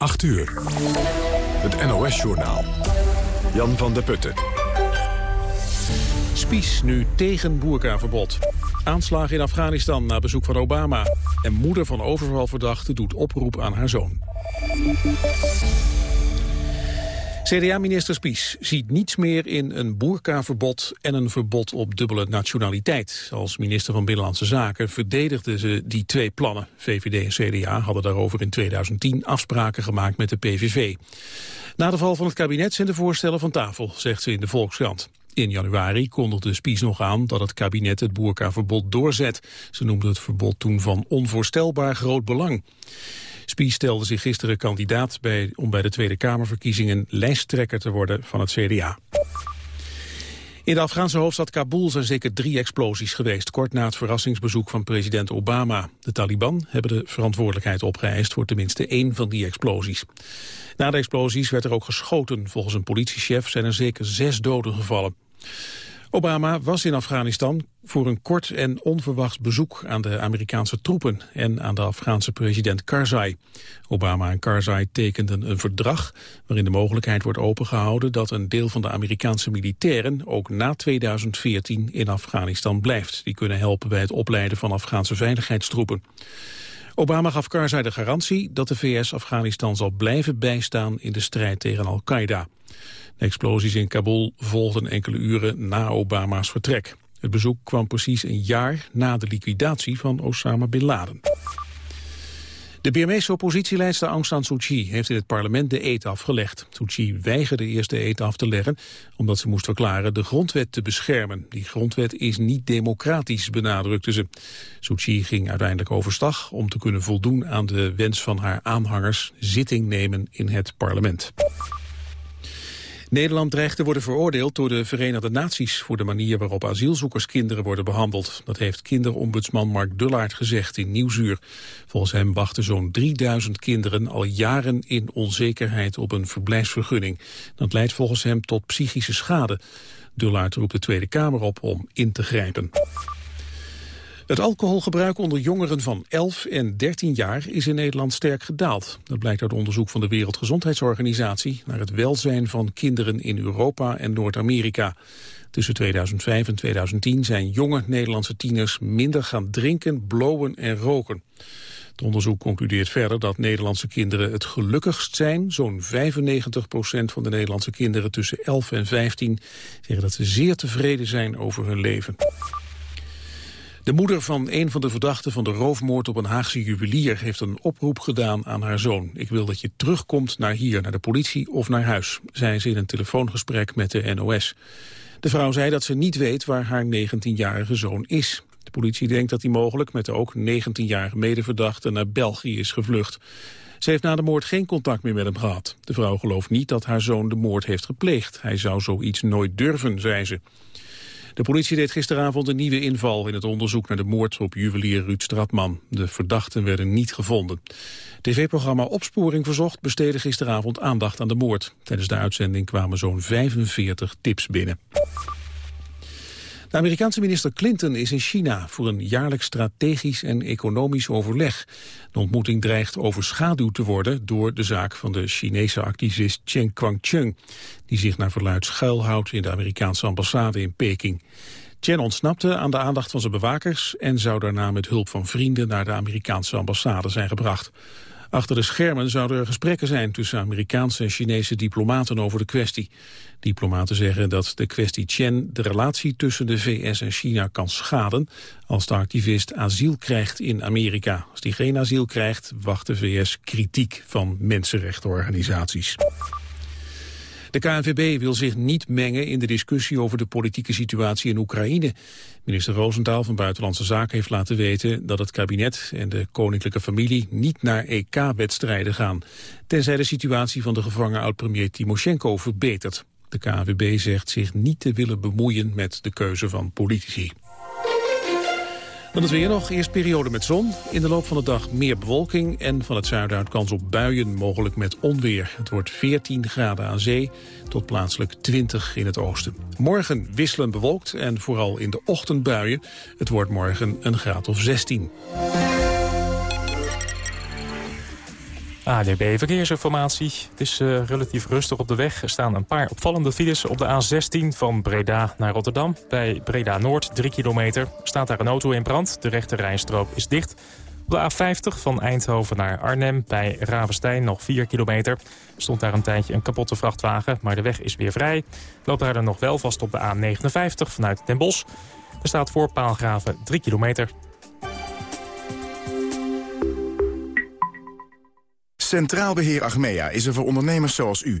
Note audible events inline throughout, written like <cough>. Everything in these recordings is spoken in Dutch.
8 uur. Het NOS-journaal. Jan van der Putten. Spies nu tegen boerkaverbod. Aanslagen in Afghanistan na bezoek van Obama. En moeder van overvalverdachte doet oproep aan haar zoon. CDA-minister Spies ziet niets meer in een boerkaverbod en een verbod op dubbele nationaliteit. Als minister van Binnenlandse Zaken verdedigde ze die twee plannen. VVD en CDA hadden daarover in 2010 afspraken gemaakt met de PVV. Na de val van het kabinet zijn de voorstellen van tafel, zegt ze in de Volkskrant. In januari kondigde Spies nog aan dat het kabinet het boerkaverbod doorzet. Ze noemde het verbod toen van onvoorstelbaar groot belang. Spies stelde zich gisteren kandidaat bij, om bij de Tweede Kamerverkiezingen lijsttrekker te worden van het CDA. In de Afghaanse hoofdstad Kabul zijn zeker drie explosies geweest... kort na het verrassingsbezoek van president Obama. De Taliban hebben de verantwoordelijkheid opgeëist... voor tenminste één van die explosies. Na de explosies werd er ook geschoten. Volgens een politiechef zijn er zeker zes doden gevallen. Obama was in Afghanistan voor een kort en onverwachts bezoek aan de Amerikaanse troepen en aan de Afghaanse president Karzai. Obama en Karzai tekenden een verdrag waarin de mogelijkheid wordt opengehouden dat een deel van de Amerikaanse militairen ook na 2014 in Afghanistan blijft. Die kunnen helpen bij het opleiden van Afghaanse veiligheidstroepen. Obama gaf Karzai de garantie dat de VS Afghanistan zal blijven bijstaan in de strijd tegen Al-Qaeda. De explosies in Kabul volgden enkele uren na Obama's vertrek. Het bezoek kwam precies een jaar na de liquidatie van Osama Bin Laden. De Birmeese oppositieleidster Aung San Suu Kyi heeft in het parlement de eet afgelegd. Suu Kyi weigerde eerst de eet af te leggen omdat ze moest verklaren de grondwet te beschermen. Die grondwet is niet democratisch, benadrukte ze. Suu Kyi ging uiteindelijk overstag om te kunnen voldoen aan de wens van haar aanhangers zitting nemen in het parlement. Nederland dreigt te worden veroordeeld door de Verenigde Naties... voor de manier waarop asielzoekerskinderen worden behandeld. Dat heeft kinderombudsman Mark Dullaert gezegd in Nieuwsuur. Volgens hem wachten zo'n 3000 kinderen al jaren in onzekerheid op een verblijfsvergunning. Dat leidt volgens hem tot psychische schade. Dullaert roept de Tweede Kamer op om in te grijpen. Het alcoholgebruik onder jongeren van 11 en 13 jaar is in Nederland sterk gedaald. Dat blijkt uit onderzoek van de Wereldgezondheidsorganisatie naar het welzijn van kinderen in Europa en Noord-Amerika. Tussen 2005 en 2010 zijn jonge Nederlandse tieners minder gaan drinken, blowen en roken. Het onderzoek concludeert verder dat Nederlandse kinderen het gelukkigst zijn. Zo'n 95% van de Nederlandse kinderen tussen 11 en 15 zeggen dat ze zeer tevreden zijn over hun leven. De moeder van een van de verdachten van de roofmoord op een Haagse juwelier heeft een oproep gedaan aan haar zoon. Ik wil dat je terugkomt naar hier, naar de politie of naar huis, zei ze in een telefoongesprek met de NOS. De vrouw zei dat ze niet weet waar haar 19-jarige zoon is. De politie denkt dat hij mogelijk met de ook 19-jarige medeverdachte naar België is gevlucht. Ze heeft na de moord geen contact meer met hem gehad. De vrouw gelooft niet dat haar zoon de moord heeft gepleegd. Hij zou zoiets nooit durven, zei ze. De politie deed gisteravond een nieuwe inval in het onderzoek naar de moord op juwelier Ruud Stratman. De verdachten werden niet gevonden. TV-programma Opsporing Verzocht besteedde gisteravond aandacht aan de moord. Tijdens de uitzending kwamen zo'n 45 tips binnen. De Amerikaanse minister Clinton is in China voor een jaarlijks strategisch en economisch overleg. De ontmoeting dreigt overschaduwd te worden door de zaak van de Chinese activist Chen Guangcheng, die zich naar verluid schuilhoudt in de Amerikaanse ambassade in Peking. Chen ontsnapte aan de aandacht van zijn bewakers en zou daarna met hulp van vrienden naar de Amerikaanse ambassade zijn gebracht. Achter de schermen zouden er gesprekken zijn tussen Amerikaanse en Chinese diplomaten over de kwestie. Diplomaten zeggen dat de kwestie Chen de relatie tussen de VS en China kan schaden als de activist asiel krijgt in Amerika. Als die geen asiel krijgt, wacht de VS kritiek van mensenrechtenorganisaties. De KNVB wil zich niet mengen in de discussie over de politieke situatie in Oekraïne. Minister Roosentaal van Buitenlandse Zaken heeft laten weten dat het kabinet en de koninklijke familie niet naar EK-wedstrijden gaan. Tenzij de situatie van de gevangen oud-premier Timoshenko verbetert. De KNVB zegt zich niet te willen bemoeien met de keuze van politici. Dan het weer nog. Eerst periode met zon. In de loop van de dag meer bewolking en van het zuiden uit kans op buien, mogelijk met onweer. Het wordt 14 graden aan zee tot plaatselijk 20 in het oosten. Morgen wisselen bewolkt en vooral in de ochtend buien. Het wordt morgen een graad of 16. ADB Verkeersinformatie. Het is uh, relatief rustig op de weg. Er staan een paar opvallende files op de A16 van Breda naar Rotterdam. Bij Breda Noord, 3 kilometer, staat daar een auto in brand. De rechte rijstrook is dicht. Op de A50 van Eindhoven naar Arnhem bij Ravenstein nog 4 kilometer. Stond daar een tijdje een kapotte vrachtwagen, maar de weg is weer vrij. Loopt daar dan nog wel vast op de A59 vanuit Den Bosch. Er staat voor Paalgraven 3 kilometer. Centraal Beheer Achmea is er voor ondernemers zoals u.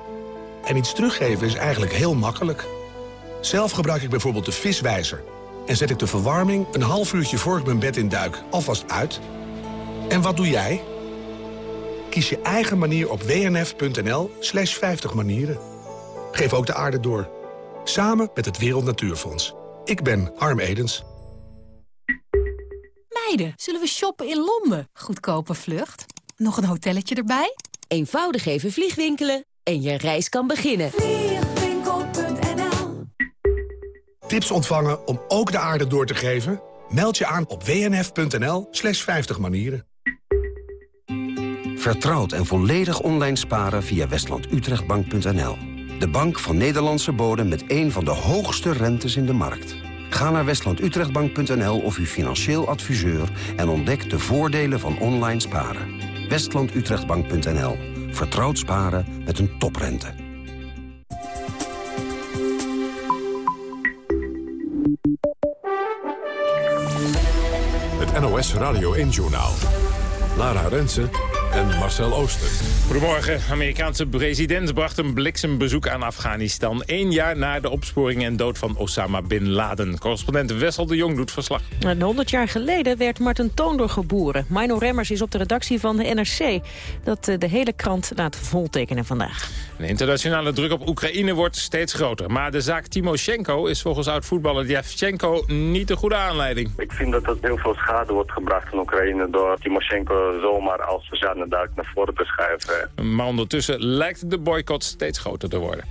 En iets teruggeven is eigenlijk heel makkelijk. Zelf gebruik ik bijvoorbeeld de viswijzer. En zet ik de verwarming een half uurtje voor ik mijn bed in duik alvast uit. En wat doe jij? Kies je eigen manier op wnf.nl slash 50 manieren. Geef ook de aarde door. Samen met het Wereld Natuurfonds. Ik ben Harm Edens. Meiden, zullen we shoppen in Londen? Goedkope vlucht. Nog een hotelletje erbij? Eenvoudig even vliegwinkelen en je reis kan beginnen. Tips ontvangen om ook de aarde door te geven? Meld je aan op wnf.nl slash 50 manieren. Vertrouwd en volledig online sparen via westlandutrechtbank.nl. De bank van Nederlandse bodem met een van de hoogste rentes in de markt. Ga naar westlandutrechtbank.nl of uw financieel adviseur... en ontdek de voordelen van online sparen westlandutrechtbank.nl. Vertrouwd sparen met een toprente. Het NOS Radio 1-journaal. Lara Rensen en Marcel Ooster. Goedemorgen. Amerikaanse president bracht een bliksembezoek aan Afghanistan... één jaar na de opsporing en dood van Osama Bin Laden. Correspondent Wessel de Jong doet verslag. 100 jaar geleden werd Martin Toonder geboren. Mino Remmers is op de redactie van de NRC... dat eh, de hele krant laat voltekenen vandaag. De internationale druk op Oekraïne wordt steeds groter. Maar de zaak Timoshenko is volgens oud-voetballer Yevchenko niet de goede aanleiding. Ik vind dat er heel veel schade wordt gebracht in Oekraïne... door Timoshenko zomaar als verzaden naar voren te schuiven. Maar ondertussen lijkt de boycott steeds groter te worden.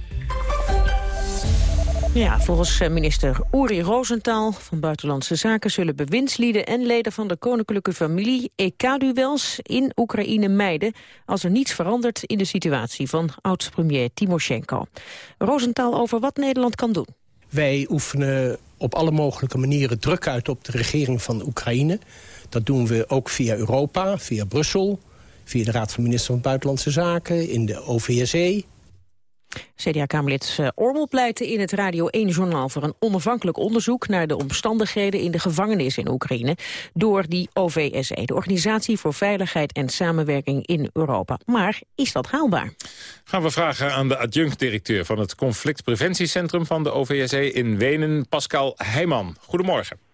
Ja, volgens eh, minister Uri Rosenthal van Buitenlandse Zaken... zullen bewindslieden en leden van de koninklijke familie... EK-duels in Oekraïne mijden... als er niets verandert in de situatie van oud-premier Timoshenko. Rosenthal over wat Nederland kan doen. Wij oefenen op alle mogelijke manieren druk uit op de regering van Oekraïne. Dat doen we ook via Europa, via Brussel... via de Raad van Ministers van Buitenlandse Zaken, in de OVSE... CDA-Kamerlid eh, Ormel pleitte in het Radio 1-journaal voor een onafhankelijk onderzoek naar de omstandigheden in de gevangenis in Oekraïne door die OVSE, de Organisatie voor Veiligheid en Samenwerking in Europa. Maar is dat haalbaar? Gaan we vragen aan de adjunct-directeur van het conflictpreventiecentrum van de OVSE in Wenen, Pascal Heijman. Goedemorgen.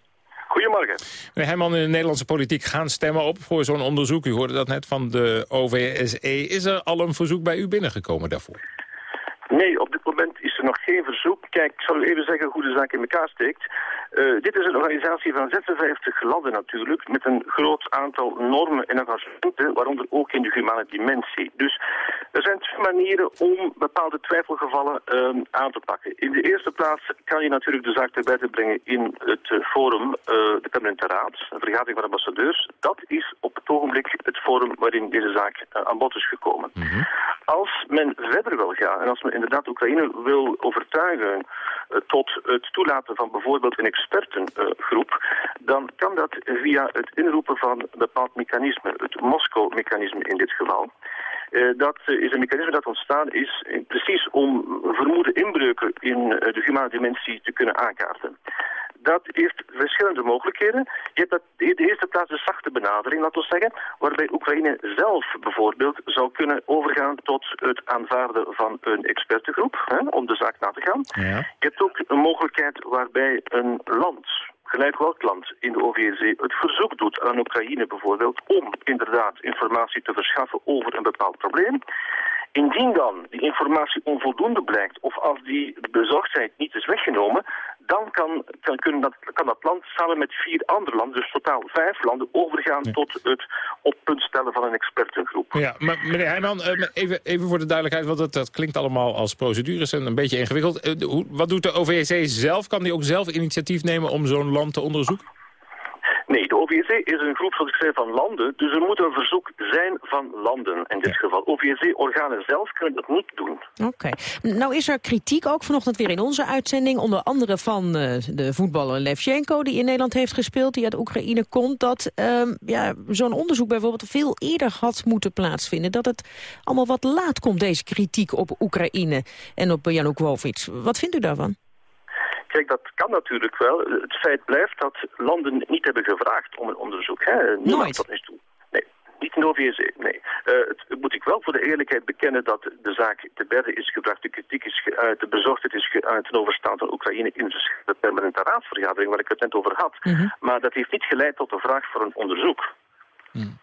Goedemorgen. Meneer Heijman, in de Nederlandse politiek gaan stemmen op voor zo'n onderzoek. U hoorde dat net van de OVSE. Is er al een verzoek bij u binnengekomen daarvoor? Nee, op dit moment is er nog geen verzoek. Kijk, ik zal u even zeggen hoe de zaak in elkaar steekt. Uh, dit is een organisatie van 56 landen natuurlijk, met een groot aantal normen en engagementen, waaronder ook in de humane dimensie. Dus er zijn twee manieren om bepaalde twijfelgevallen uh, aan te pakken. In de eerste plaats kan je natuurlijk de zaak erbij te brengen in het uh, forum, de permanente raad, een vergadering van ambassadeurs. Dat is op het ogenblik het forum waarin deze zaak aan bod is gekomen. Mm -hmm. Als men verder wil gaan en als men inderdaad Oekraïne wil overtuigen tot het toelaten van bijvoorbeeld een expertengroep, dan kan dat via het inroepen van een bepaald mechanisme, het Moskou-mechanisme in dit geval. Uh, dat uh, is een mechanisme dat ontstaan is precies om vermoede inbreuken in de humane dimensie te kunnen aankaarten. Dat heeft verschillende mogelijkheden. Je hebt dat, de eerste plaats de zachte benadering, laten we zeggen, waarbij Oekraïne zelf bijvoorbeeld zou kunnen overgaan tot het aanvaarden van een expertengroep, hè, om de zaak na te gaan. Ja. Je hebt ook een mogelijkheid waarbij een land, gelijk welk land in de OVSE, het verzoek doet aan Oekraïne bijvoorbeeld om inderdaad informatie te verschaffen over een bepaald probleem. Indien dan die informatie onvoldoende blijkt of als die bezorgdheid niet is weggenomen, dan kan, kan, kunnen dat, kan dat land samen met vier andere landen, dus totaal vijf landen, overgaan ja. tot het op punt stellen van een expertengroep. Ja, maar meneer Heijman, even, even voor de duidelijkheid, want dat, dat klinkt allemaal als procedures en een beetje ingewikkeld. Wat doet de OVSE zelf? Kan die ook zelf initiatief nemen om zo'n land te onderzoeken? De OVSE is een groep, zoals ik zei, van landen. Dus er moet een verzoek zijn van landen in dit ja. geval. OVSE-organen zelf kunnen dat niet doen. Oké. Okay. Nou is er kritiek ook vanochtend weer in onze uitzending. Onder andere van uh, de voetballer Levchenko, die in Nederland heeft gespeeld. Die uit Oekraïne komt. Dat uh, ja, zo'n onderzoek bijvoorbeeld veel eerder had moeten plaatsvinden. Dat het allemaal wat laat komt, deze kritiek op Oekraïne en op Janukovic. Wat vindt u daarvan? Kijk, dat kan natuurlijk wel. Het feit blijft dat landen niet hebben gevraagd om een onderzoek. Hè? Nooit? tot nu toe. Nee, niet in de OVSE, nee. Uh, het moet ik wel voor de eerlijkheid bekennen dat de zaak te berden is gebracht. De kritiek is geuit, de bezorgdheid is geuit ten overstaan van Oekraïne in de permanente raadsvergadering waar ik het net over had. Mhm. Mm -hmm. Maar dat heeft niet geleid tot de vraag voor een onderzoek. Mm.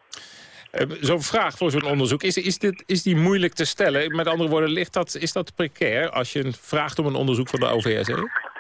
Uh, zo'n vraag voor zo'n onderzoek, is, is, dit, is die moeilijk te stellen? Met andere woorden, ligt dat, is dat precair als je vraagt om een onderzoek van de OVSE?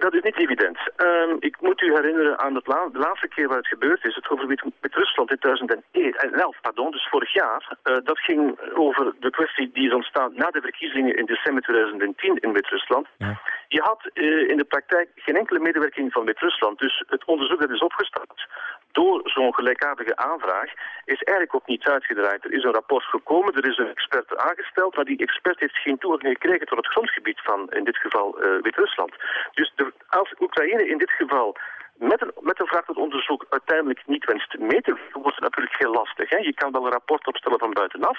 Dat is niet evident. Um, ik moet u herinneren aan het la de laatste keer waar het gebeurd is, het overgebied met Rusland in 2011, pardon, dus vorig jaar. Uh, dat ging over de kwestie die is ontstaan na de verkiezingen in december 2010 in Wit-Rusland. Ja. Je had uh, in de praktijk geen enkele medewerking van Wit-Rusland, dus het onderzoek dat is opgestart door zo'n gelijkaardige aanvraag is eigenlijk ook niet uitgedraaid. Er is een rapport gekomen, er is een expert aangesteld, maar die expert heeft geen toegang gekregen tot het grondgebied van, in dit geval, uh, Wit-Rusland. Dus als Oekraïne in dit geval met een, met een vraag tot onderzoek uiteindelijk niet wenst mee te doen, wordt het natuurlijk heel lastig. Hè? Je kan wel een rapport opstellen van buitenaf,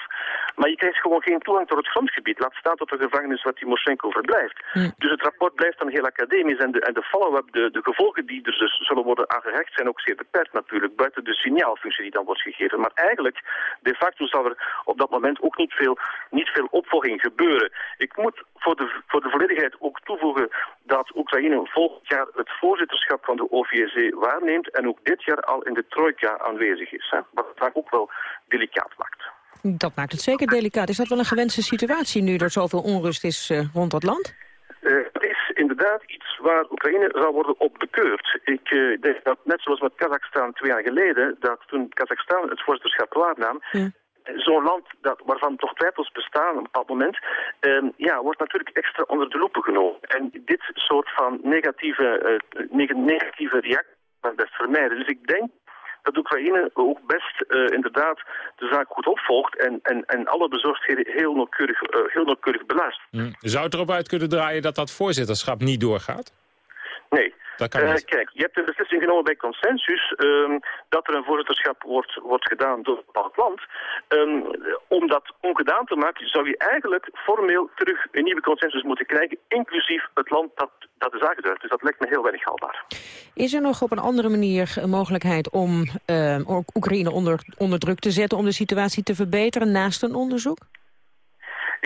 maar je krijgt gewoon geen toegang tot het grondgebied. Laat staan tot de gevangenis waar Timoshenko verblijft. Mm. Dus het rapport blijft dan heel academisch en de, en de follow-up, de, de gevolgen die er dus zullen worden aangehecht, zijn ook zeer beperkt natuurlijk, buiten de signaalfunctie die dan wordt gegeven. Maar eigenlijk, de facto zal er op dat moment ook niet veel, niet veel opvolging gebeuren. Ik moet voor de, voor de volledigheid ook toevoegen dat Oekraïne volgend jaar het voorzitterschap van de OVSE waarneemt en ook dit jaar al in de trojka aanwezig is. Hè? Wat het vaak ook wel delicaat maakt. Dat maakt het zeker delicaat. Is dat wel een gewenste situatie nu er zoveel onrust is uh, rond dat land? Uh, het is inderdaad iets waar Oekraïne zou worden op bekeurd. Ik uh, denk dat net zoals met Kazachstan twee jaar geleden, dat toen Kazachstan het voorzitterschap waarnam, ja zo'n land dat, waarvan toch twijfels bestaan op een bepaald moment, uh, ja, wordt natuurlijk extra onder de loep genomen. En dit soort van negatieve, neg negatieve reacties kan best vermijden. Dus ik denk dat Oekraïne ook best uh, inderdaad de zaak goed opvolgt en, en, en alle bezorgdheden heel nauwkeurig, uh, heel nauwkeurig beluistert. Mm. Zou het erop uit kunnen draaien dat dat voorzitterschap niet doorgaat? Nee. Dat kan uh, kijk, je hebt een beslissing genomen bij consensus um, dat er een voorzitterschap wordt, wordt gedaan door een bepaald land. Um, om dat ongedaan te maken zou je eigenlijk formeel terug een nieuwe consensus moeten krijgen, inclusief het land dat, dat is aangeduid. Dus dat lijkt me heel weinig haalbaar. Is er nog op een andere manier een mogelijkheid om uh, Oekraïne onder, onder druk te zetten om de situatie te verbeteren naast een onderzoek?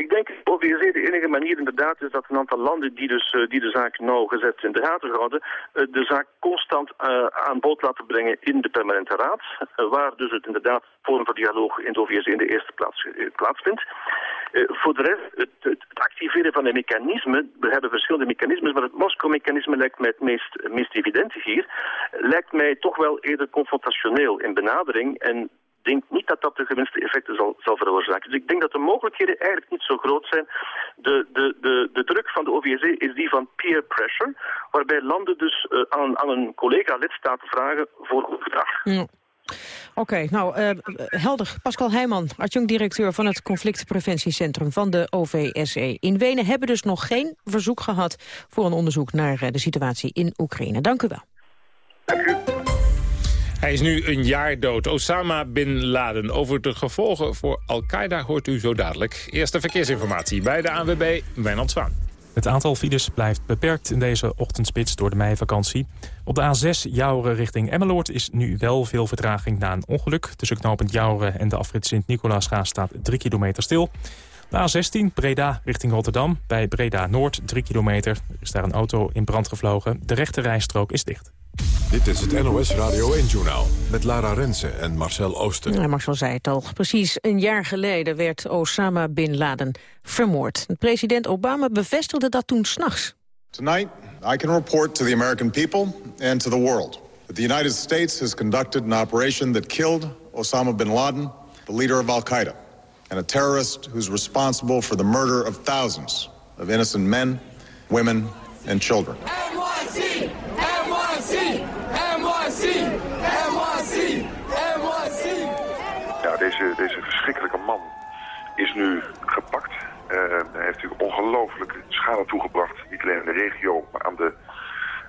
Ik denk dat de enige manier inderdaad is dat een aantal landen die, dus, uh, die de zaak nauwgezet in de gaten houden, uh, de zaak constant uh, aan bod laten brengen in de permanente raad, waar dus het inderdaad forum voor dialoog in de OVSE in de eerste plaats plaatsvindt. voor de rest, het, activeren van een mechanisme, we hebben verschillende mechanismes, maar het Moskou-mechanisme lijkt mij het meest, meest evidente hier, lijkt mij toch wel eerder confrontationeel in benadering en denk niet dat dat de gewenste effecten zal, zal veroorzaken. Dus ik denk dat de mogelijkheden eigenlijk niet zo groot zijn. De, de, de, de druk van de OVSE is die van peer pressure, waarbij landen dus uh, aan, aan een collega-lidstaat vragen voor goed gedrag. Ja. Oké, okay, nou, uh, helder. Pascal Heijman, adjunct-directeur van het conflictpreventiecentrum van de OVSE. In Wenen hebben dus nog geen verzoek gehad voor een onderzoek naar uh, de situatie in Oekraïne. Dank u wel. Dank u. Hij is nu een jaar dood. Osama Bin Laden. Over de gevolgen voor Al-Qaeda hoort u zo dadelijk. Eerste verkeersinformatie bij de ANWB, Wijnand Zwaan. Het aantal files blijft beperkt in deze ochtendspits door de meivakantie. Op de A6 Jouren richting Emmeloord is nu wel veel vertraging na een ongeluk. Tussen knooppunt Jouren en de afrit Sint-Nicolaasga staat 3 kilometer stil. De A16 Breda richting Rotterdam. Bij Breda Noord 3 kilometer. Er is daar een auto in brand gevlogen. De rechte rijstrook is dicht. Dit is het NOS Radio 1-journaal met Lara Rensen en Marcel Ooster. Ja, Marcel zei het al. Precies een jaar geleden werd Osama Bin Laden vermoord. President Obama bevestigde dat toen s'nachts. Tonight, I can report to the American people and to the world... that the United States has conducted an operation that killed Osama Bin Laden... the leader of Al-Qaeda, and a terrorist who's responsible for the murder of thousands... of innocent men, women and children. NYC! NYC! NYC! NYC! Ja, deze, deze verschrikkelijke man is nu gepakt. Uh, hij heeft natuurlijk ongelooflijke schade toegebracht. Niet alleen in de regio, maar aan de,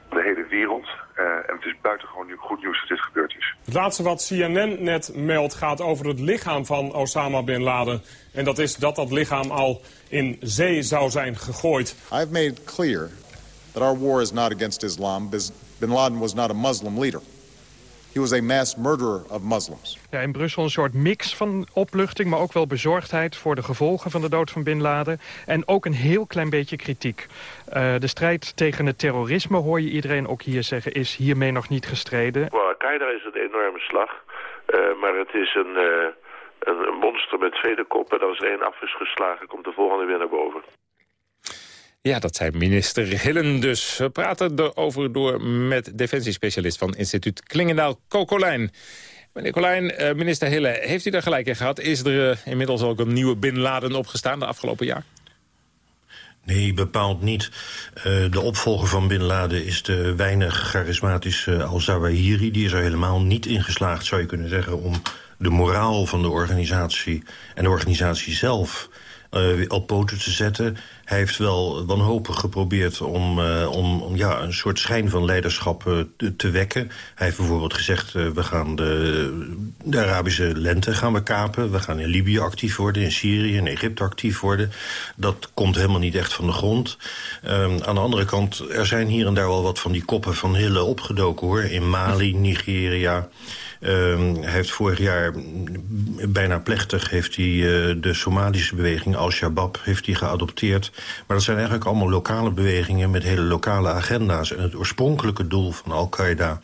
aan de hele wereld. Uh, en het is buitengewoon nu goed nieuws dat dit gebeurd is. Het laatste wat CNN net meldt gaat over het lichaam van Osama Bin Laden. En dat is dat dat lichaam al in zee zou zijn gegooid. I've made clear that our war is not against Islam. Bin Laden was not a Muslim leader. He was a mass murderer of Muslims. Ja, in Brussel een soort mix van opluchting, maar ook wel bezorgdheid voor de gevolgen van de dood van Bin Laden. En ook een heel klein beetje kritiek. Uh, de strijd tegen het terrorisme, hoor je iedereen ook hier zeggen, is hiermee nog niet gestreden. Voor Al-Qaeda is het een enorme slag, uh, maar het is een, uh, een, monster met vele koppen. En als er één af is geslagen, komt de volgende weer naar boven. Ja, dat zei minister Hillen dus. We praten erover door met defensiespecialist van instituut Klingendaal, Kokolijn. Meneer Colijn, minister Hille, heeft u daar gelijk in gehad? Is er inmiddels ook een nieuwe Bin Laden opgestaan de afgelopen jaar? Nee, bepaald niet. Uh, de opvolger van Bin Laden is de weinig charismatische Al-Zawahiri. Die is er helemaal niet in geslaagd, zou je kunnen zeggen... om de moraal van de organisatie en de organisatie zelf uh, op poten te zetten. Hij heeft wel wanhopig geprobeerd om, uh, om, om ja, een soort schijn van leiderschap uh, te, wekken. Hij heeft bijvoorbeeld gezegd, we gaan de, de Arabische lente gaan we kapen. We gaan in Libië actief worden, in Syrië, in Egypte actief worden. Dat komt helemaal niet echt van de grond. Um, aan de andere kant, er zijn hier en daar wel wat van die koppen van Hille opgedoken hoor. In Mali, Nigeria... Um, hij heeft vorig jaar bijna plechtig heeft hij, uh, de Somalische beweging Al-Shabaab geadopteerd. Maar dat zijn eigenlijk allemaal lokale bewegingen met hele lokale agenda's. En het oorspronkelijke doel van Al-Qaeda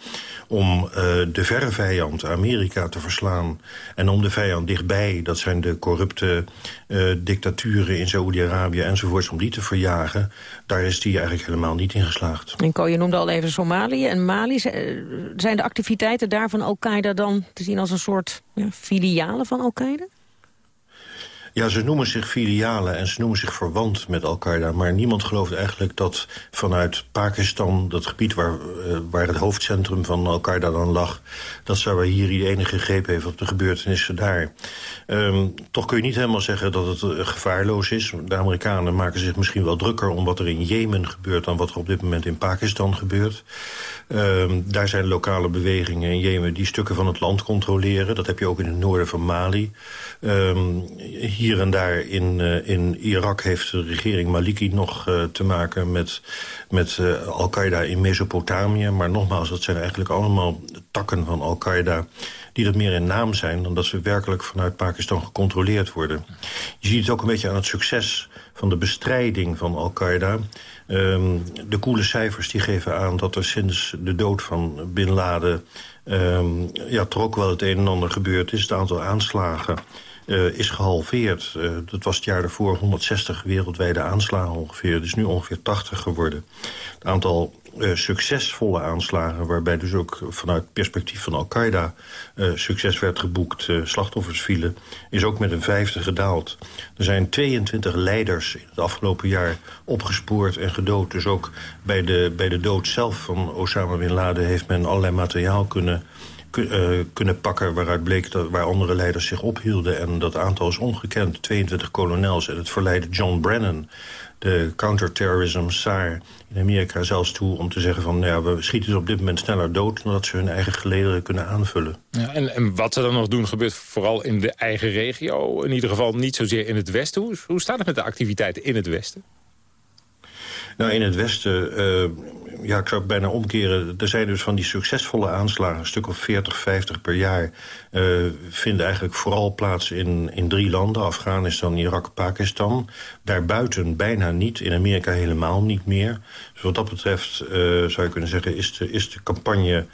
om uh, de verre vijand Amerika te verslaan... en om de vijand dichtbij, dat zijn de corrupte uh, dictaturen in Saoedi-Arabië enzovoorts... om die te verjagen, daar is die eigenlijk helemaal niet in geslaagd. En Ko, je noemde al even Somalië en Mali. Zijn de activiteiten daar van Al-Qaeda dan te zien als een soort filialen van Al-Qaeda? Ja, ze noemen zich filialen en ze noemen zich verwant met Al-Qaeda. Maar niemand gelooft eigenlijk dat vanuit Pakistan, dat gebied waar, uh, waar het hoofdcentrum van Al-Qaeda dan lag, dat Zawahiri de enige greep heeft op de gebeurtenissen daar. Um, toch kun je niet helemaal zeggen dat het uh, gevaarloos is. De Amerikanen maken zich misschien wel drukker om wat er in Jemen gebeurt dan wat er op dit moment in Pakistan gebeurt. Um, daar zijn lokale bewegingen in Jemen die stukken van het land controleren. Dat heb je ook in het noorden van Mali. Hier en daar in, uh, in Irak heeft de regering Maliki nog uh, te maken met, met uh, Al-Qaeda in Mesopotamië. Maar nogmaals, dat zijn eigenlijk allemaal takken van Al-Qaeda die dat meer in naam zijn... dan dat ze werkelijk vanuit Pakistan gecontroleerd worden. Je ziet het ook een beetje aan het succes van de bestrijding van Al-Qaeda. Um, de koele cijfers die geven aan dat er sinds de dood van Bin Laden... Um, ja, toch ook wel het een en ander gebeurd is. Het aantal aanslagen uh, is gehalveerd. Uh, dat was het jaar daarvoor 160 wereldwijde aanslagen ongeveer. Het is nu ongeveer 80 geworden. Het aantal uh, succesvolle aanslagen... waarbij dus ook vanuit perspectief van Al-Qaeda succes werd geboekt... slachtoffers vielen, is ook met een vijfde gedaald. Er zijn 22 leiders in het afgelopen jaar opgespoord en gedood. Dus ook bij de, bij de dood zelf van Osama Bin Laden... heeft men allerlei materiaal kunnen kunnen pakken... waaruit bleek dat, waar andere leiders zich ophielden. En dat aantal is ongekend. 22 kolonels. En het verleidde John Brennan, de counterterrorism SAR in Amerika zelfs toe om te zeggen van... Nou ja, we schieten ze op dit moment sneller dood... dan dat ze hun eigen gelederen kunnen aanvullen. Ja, en, en wat ze dan nog doen gebeurt vooral in de eigen regio. In ieder geval niet zozeer in het westen. Hoe, hoe staat het met de activiteiten in het westen? Nou, in het Westen, uh, ja, ik zou het bijna omkeren. Er zijn dus van die succesvolle aanslagen, een stuk of 40, 50 per jaar... Uh, vinden eigenlijk vooral plaats in, in drie landen. Afghanistan, Irak, Pakistan. Daarbuiten bijna niet, in Amerika helemaal niet meer. Dus wat dat betreft uh, zou je kunnen zeggen... is de, is de campagne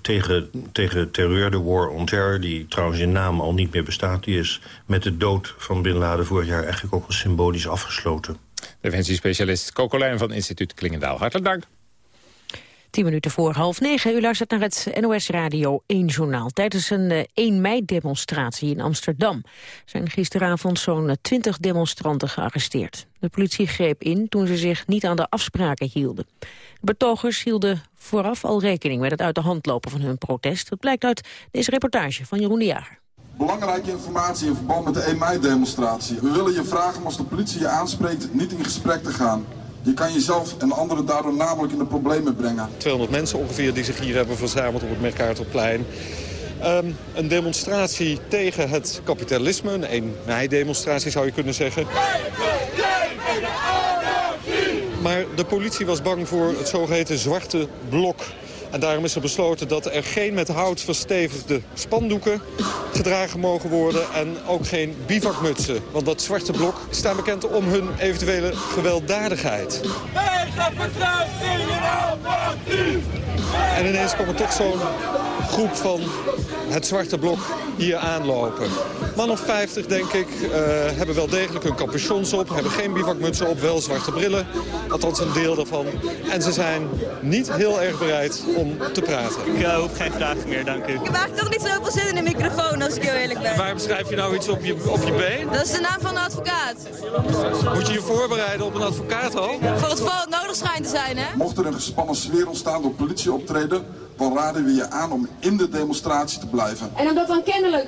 tegen, tegen terreur, de war on terror... die trouwens in naam al niet meer bestaat... die is met de dood van Bin Laden vorig jaar eigenlijk ook al symbolisch afgesloten. Defensiespecialist Kokolijn van instituut Klingendaal. Hartelijk dank. Tien minuten voor half negen. U luistert naar het NOS Radio 1 Journaal. Tijdens een 1 mei-demonstratie in Amsterdam... zijn gisteravond zo'n 20 demonstranten gearresteerd. De politie greep in toen ze zich niet aan de afspraken hielden. De betogers hielden vooraf al rekening met het uit de hand lopen van hun protest. Dat blijkt uit deze reportage van Jeroen de Jager. Belangrijke informatie in verband met de 1 mei-demonstratie. We willen je vragen om als de politie je aanspreekt niet in gesprek te gaan. Je kan jezelf en anderen daardoor namelijk in de problemen brengen. 200 mensen ongeveer die zich hier hebben verzameld op het Mercatorplein. Um, een demonstratie tegen het kapitalisme, een 1 mei-demonstratie zou je kunnen zeggen. Maar de politie was bang voor het zogeheten zwarte blok. En daarom is er besloten dat er geen met hout verstevigde spandoeken gedragen mogen worden. En ook geen bivakmutsen. Want dat zwarte blok staat bekend om hun eventuele gewelddadigheid. En ineens kwam er toch zo'n groep van het zwarte blok hier aanlopen. Man of 50, denk ik, uh, hebben wel degelijk hun capuchons op... hebben geen bivakmutsen op, wel zwarte brillen. Althans een deel daarvan. En ze zijn niet heel erg bereid om te praten. Ik uh, hoef geen vragen meer, dank u. Ik heb eigenlijk toch niet zoveel zin in de microfoon, als ik heel eerlijk ben. Waar beschrijf je nou iets op je, op je been? Dat is de naam van een advocaat. Moet je je voorbereiden op een advocaat al? Voor het geval het nodig schijnt te zijn, hè? Mocht er een gespannen sfeer ontstaan door politieoptreden... dan raden we je aan om in de demonstratie te blijven. En omdat dan kennelijk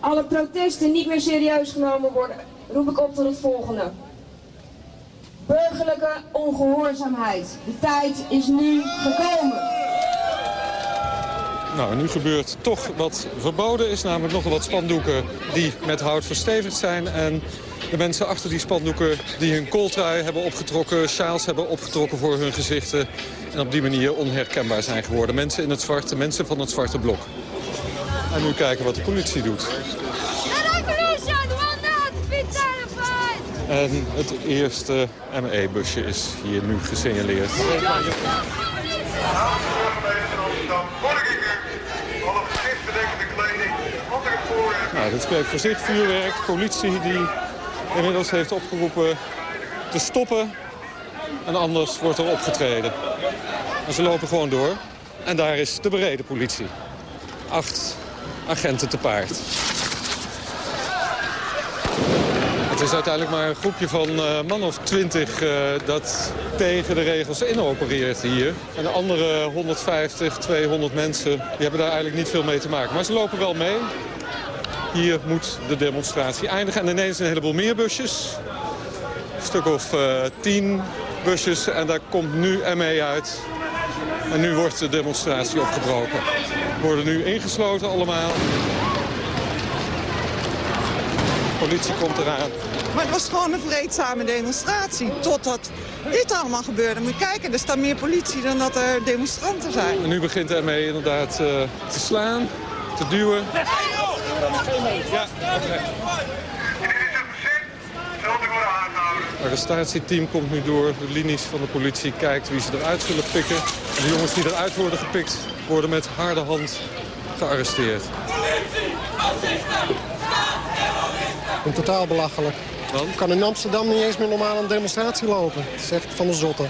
alle protesten niet meer serieus genomen worden... roep ik op tot het volgende. Burgerlijke ongehoorzaamheid. De tijd is nu gekomen. Nou, nu gebeurt toch wat verboden is, namelijk nog wat spandoeken die met hout verstevigd zijn. En de mensen achter die spandoeken die hun kooltrui hebben opgetrokken, sjaals hebben opgetrokken voor hun gezichten. En op die manier onherkenbaar zijn geworden. Mensen in het zwarte, mensen van het zwarte blok. En nu kijken wat de politie doet. En het eerste ME-busje is hier nu gesignaleerd. Nou, dit spreekt voor zich. Vuurwerk, politie die inmiddels heeft opgeroepen te stoppen. En anders wordt er opgetreden. En ze lopen gewoon door. En daar is de bereden politie. Acht agenten te paard. Het is uiteindelijk maar een groepje van uh, man of twintig uh, dat tegen de regels in opereert hier. En de andere 150, 200 mensen die hebben daar eigenlijk niet veel mee te maken. Maar ze lopen wel mee. Hier moet de demonstratie eindigen. En ineens een heleboel meer busjes. Een stuk of uh, tien busjes. En daar komt nu ME uit. En nu wordt de demonstratie opgebroken. We worden nu ingesloten allemaal. De politie komt eraan. Maar het was gewoon een vreedzame demonstratie. Totdat dit allemaal gebeurde. Moet je kijken, er staat meer politie dan dat er demonstranten zijn. En nu begint de ME inderdaad uh, te slaan, te duwen. Ja, oké. Het arrestatieteam komt nu door de linies van de politie, kijkt wie ze eruit zullen pikken. En de jongens die eruit worden gepikt worden met harde hand gearresteerd. Een totaal belachelijk. Dan? kan in Amsterdam niet eens meer normaal een demonstratie lopen. Het is echt van de zotte.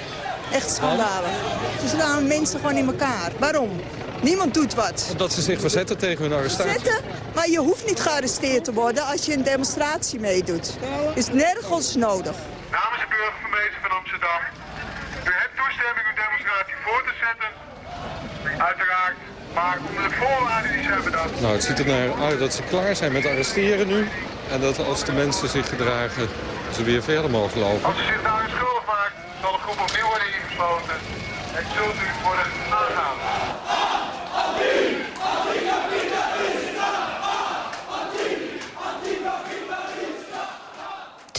Echt schandalig. Ze slaan mensen gewoon in elkaar. Waarom? Niemand doet wat. Dat ze zich verzetten tegen hun arrestatie. Verzetten? Maar je hoeft niet gearresteerd te worden als je een demonstratie meedoet. Is nergens nodig. Namens de burgemeester van Amsterdam. U hebt toestemming uw demonstratie voor te zetten. Uiteraard Maar onder de voorwaarden die ze hebben dan. Nou, het ziet er naar uit dat ze klaar zijn met arresteren nu. En dat als de mensen zich gedragen, ze weer verder mogen lopen. Als u zich daar schuldig maakt, zal de groep opnieuw worden ingesloten. zult u worden het aangaan.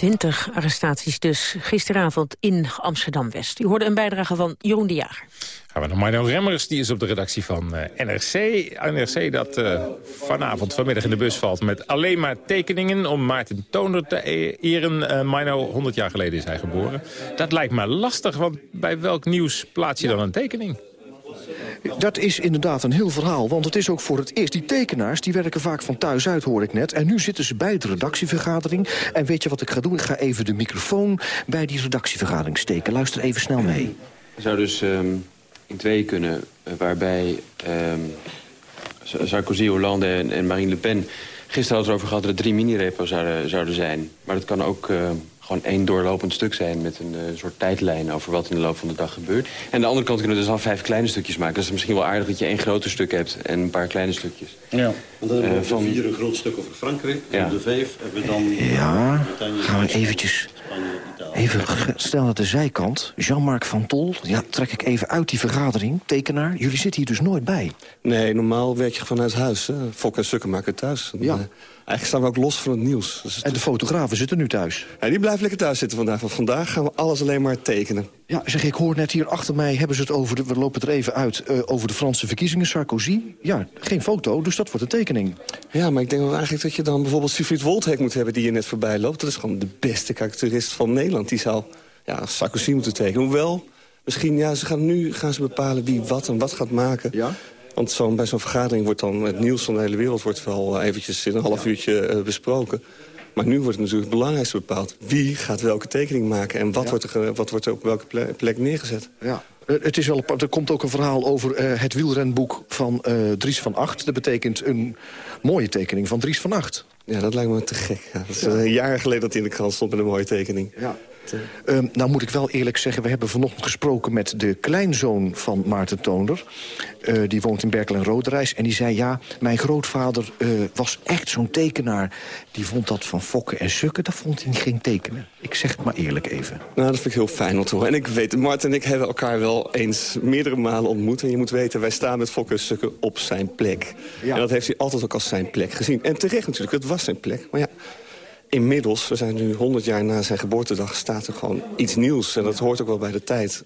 20 arrestaties dus gisteravond in Amsterdam-West. U hoorde een bijdrage van Jeroen de Jager. Gaan we naar Marno Remmers, die is op de redactie van eh, NRC. NRC dat eh, vanavond, vanmiddag in de bus valt met alleen maar tekeningen... om Maarten Toner te e-, eren. Eh, uh, Marno, 100 jaar geleden is hij geboren. Dat lijkt me lastig, want bij welk nieuws plaats je dan een tekening? Dat is inderdaad een heel verhaal, want het is ook voor het eerst... die tekenaars die werken vaak van thuis uit, hoor ik net. En nu zitten ze bij de redactievergadering. En weet je wat ik ga doen? Ik ga even de microfoon bij die redactievergadering steken. Luister even snel mee. Je zou dus um, in twee kunnen, uh, waarbij um, Sarkozy, Hollande en, Marine Le Pen... gisteren hadden over gehad dat er drie mini-repo's zouden, zouden zijn. Maar dat kan ook... Uh, gewoon één doorlopend stuk zijn met een uh, soort tijdlijn over wat in de loop van de dag gebeurt. En aan de andere kant kunnen we dus al vijf kleine stukjes maken. Dus het is misschien wel aardig dat je één groter stuk hebt en een paar kleine stukjes. Ja. Want dan hebben we uh, van... vier een groot stuk over Frankrijk. Ja. En de vijf hebben we dan... Ja, gaan we eventjes... Even stel aan de zijkant. Jean-Marc van Tol, ja, trek ik even uit die vergadering. Tekenaar, jullie zitten hier dus nooit bij. Nee, normaal werk je vanuit huis. Hè. Fok en Sukken maken thuis. Ja. Eigenlijk staan we ook los van het nieuws. Dus en de fotografen zitten nu thuis? Ja, die blijven lekker thuis zitten vandaag. Want vandaag gaan we alles alleen maar tekenen. Ja, zeg, ik hoor net hier achter mij hebben ze het over... De, we lopen er even uit, uh, over de Franse verkiezingen. Sarkozy, ja, geen foto, dus dat wordt een tekening. Ja, maar ik denk wel eigenlijk dat je dan bijvoorbeeld Siegfried Woldhek moet hebben... die hier net voorbij loopt. Dat is gewoon de beste karikaturist van Nederland. Die zou ja, Sarkozy moeten tekenen. Hoewel, misschien, ja, ze gaan nu gaan ze bepalen wie wat en wat gaat maken. Ja? Want zo, bij zo'n vergadering wordt dan het nieuws van de hele wereld... wordt wel eventjes in een half uurtje uh, besproken. Maar nu wordt het natuurlijk het belangrijkste bepaald. Wie gaat welke tekening maken en wat, ja. wordt, er, wat wordt er op welke plek, plek neergezet? Ja. Het is wel, er komt ook een verhaal over uh, het wielrenboek van uh, Dries van Acht. Dat betekent een mooie tekening van Dries van Acht. Ja, dat lijkt me te gek. Ja, dat is ja. een jaar geleden dat hij in de krant stond met een mooie tekening. Ja. Uh, nou moet ik wel eerlijk zeggen, we hebben vanochtend gesproken met de kleinzoon van Maarten Toonder. Uh, die woont in Berkel en Roderijs. En die zei, ja, mijn grootvader uh, was echt zo'n tekenaar. Die vond dat van fokken en sukken, dat vond hij geen tekenen. Ik zeg het maar eerlijk even. Nou, dat vind ik heel fijn om te horen. En ik weet, Maarten en ik hebben elkaar wel eens meerdere malen ontmoet. En je moet weten, wij staan met fokken en sukken op zijn plek. Ja. En dat heeft hij altijd ook als zijn plek gezien. En terecht natuurlijk, het was zijn plek. Maar ja, inmiddels, we zijn nu 100 jaar na zijn geboortedag... staat er gewoon iets nieuws. En dat hoort ook wel bij de tijd.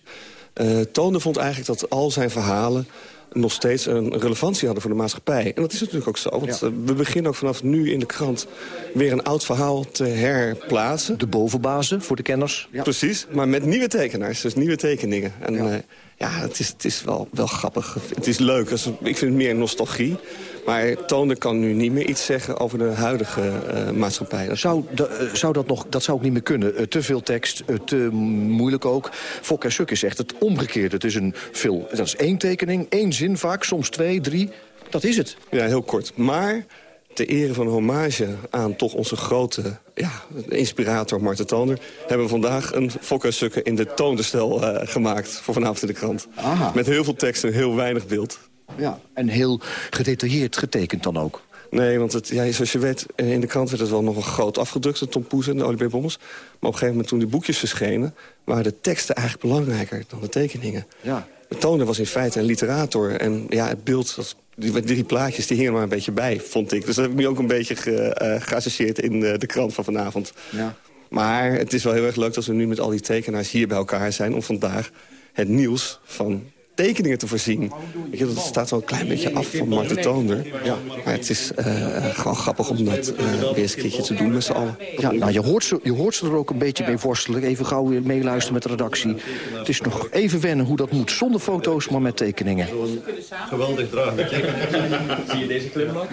Uh, Toonde vond eigenlijk dat al zijn verhalen nog steeds een relevantie hadden voor de maatschappij. En dat is natuurlijk ook zo, want ja. we beginnen ook vanaf nu in de krant... weer een oud verhaal te herplaatsen. De bovenbazen voor de kenners. Ja. Precies, maar met nieuwe tekenaars, dus nieuwe tekeningen. En ja, uh, ja het is, het is wel, wel grappig. Het is leuk, ik vind het meer nostalgie. Maar Toonde kan nu niet meer iets zeggen over de huidige uh, maatschappij. Zou, de, uh, zou dat nog, dat zou ook niet meer kunnen. Uh, te veel tekst, te moeilijk ook. Fok en Suk is echt het omgekeerde. Het is een veel, dat is één tekening, één zin vaak, soms twee, drie. Dat is het. Ja, heel kort. Maar ter ere van hommage aan toch onze grote ja, inspirator Marten Toner... hebben we vandaag een Fokker in de uh, gemaakt... voor vanavond in de krant. Aha. Met heel veel tekst en heel weinig beeld. Ja, en heel gedetailleerd getekend dan ook. Nee, want het, ja, zoals je weet, in de krant werd het wel nog een groot afgedrukt... de Tom Poes en de Olivier Bommers. Maar op een gegeven moment toen die boekjes verschenen... waren de teksten eigenlijk belangrijker dan de tekeningen. Ja. De toner was in feite een literator. En ja, het beeld, dat, die drie plaatjes, die hingen er maar een beetje bij, vond ik. Dus dat heb ik nu ook een beetje ge, uh, geassocieerd in de, de krant van vanavond. Ja. Maar het is wel heel erg leuk dat we nu met al die tekenaars hier bij elkaar zijn... om vandaag het nieuws van tekeningen te voorzien. Weet je, dat staat wel een klein beetje af van Marten Toonder. Ja. Maar het is uh, gewoon grappig om dat uh, weer eens een keertje te doen met z'n allen. Ja, nou, je hoort, ze, je hoort ze er ook een beetje mee worstelen. Even gauw weer meeluisteren met de redactie. Het is nog even wennen hoe dat moet. Zonder foto's, maar met tekeningen. Geweldig dragen. Zie je deze klimlak?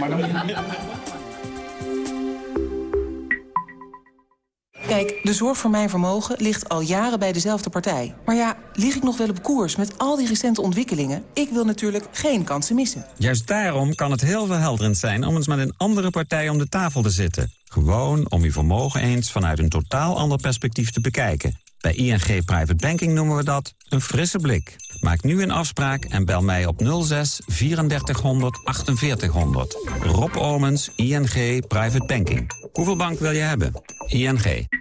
Kijk, de zorg voor mijn vermogen ligt al jaren bij dezelfde partij. Maar ja, lig ik nog wel op koers met al die recente ontwikkelingen? Ik wil natuurlijk geen kansen missen. Juist daarom kan het heel verhelderend zijn om eens met een andere partij om de tafel te zitten. Gewoon om uw vermogen eens vanuit een totaal ander perspectief te bekijken. Bij ING Private Banking noemen we dat een frisse blik. Maak nu een afspraak en bel mij op 06 3400 4800. Rob Omens, ING Private Banking. Hoeveel bank wil je hebben? ING.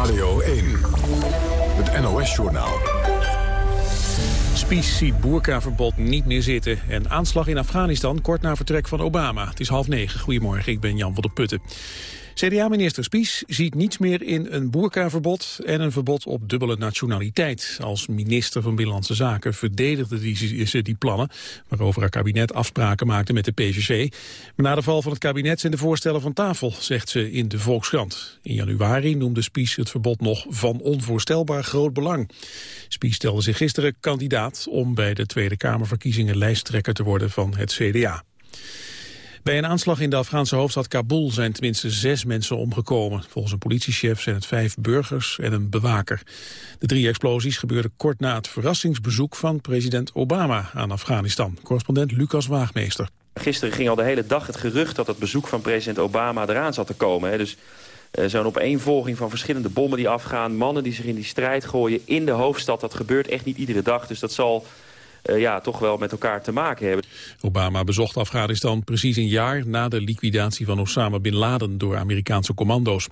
Radio 1, het NOS-journaal. Spies ziet boerkaverbod niet meer zitten. En aanslag in Afghanistan kort na vertrek van Obama. Het is half negen. Goedemorgen, ik ben Jan van der Putten. CDA-minister Spies ziet niets meer in een boerkaverbod en een verbod op dubbele nationaliteit. Als minister van Binnenlandse Zaken verdedigde ze die plannen, waarover haar kabinet afspraken maakte met de PVV. Maar na de val van het kabinet zijn de voorstellen van tafel, zegt ze in de Volkskrant. In januari noemde Spies het verbod nog van onvoorstelbaar groot belang. Spies stelde zich gisteren kandidaat om bij de Tweede Kamerverkiezingen lijsttrekker te worden van het CDA. Bij een aanslag in de Afghaanse hoofdstad Kabul zijn tenminste zes mensen omgekomen. Volgens een politiechef zijn het vijf burgers en een bewaker. De drie explosies gebeurden kort na het verrassingsbezoek van president Obama aan Afghanistan. Correspondent Lucas Waagmeester. Gisteren ging al de hele dag het gerucht dat het bezoek van president Obama eraan zat te komen. Dus uh, zo'n opeenvolging van verschillende bommen die afgaan... mannen die zich in die strijd gooien in de hoofdstad. Dat gebeurt echt niet iedere dag, dus dat zal ja, toch wel met elkaar te maken hebben. Obama bezocht Afghanistan precies een jaar na de liquidatie van Osama Bin Laden door Amerikaanse commando's.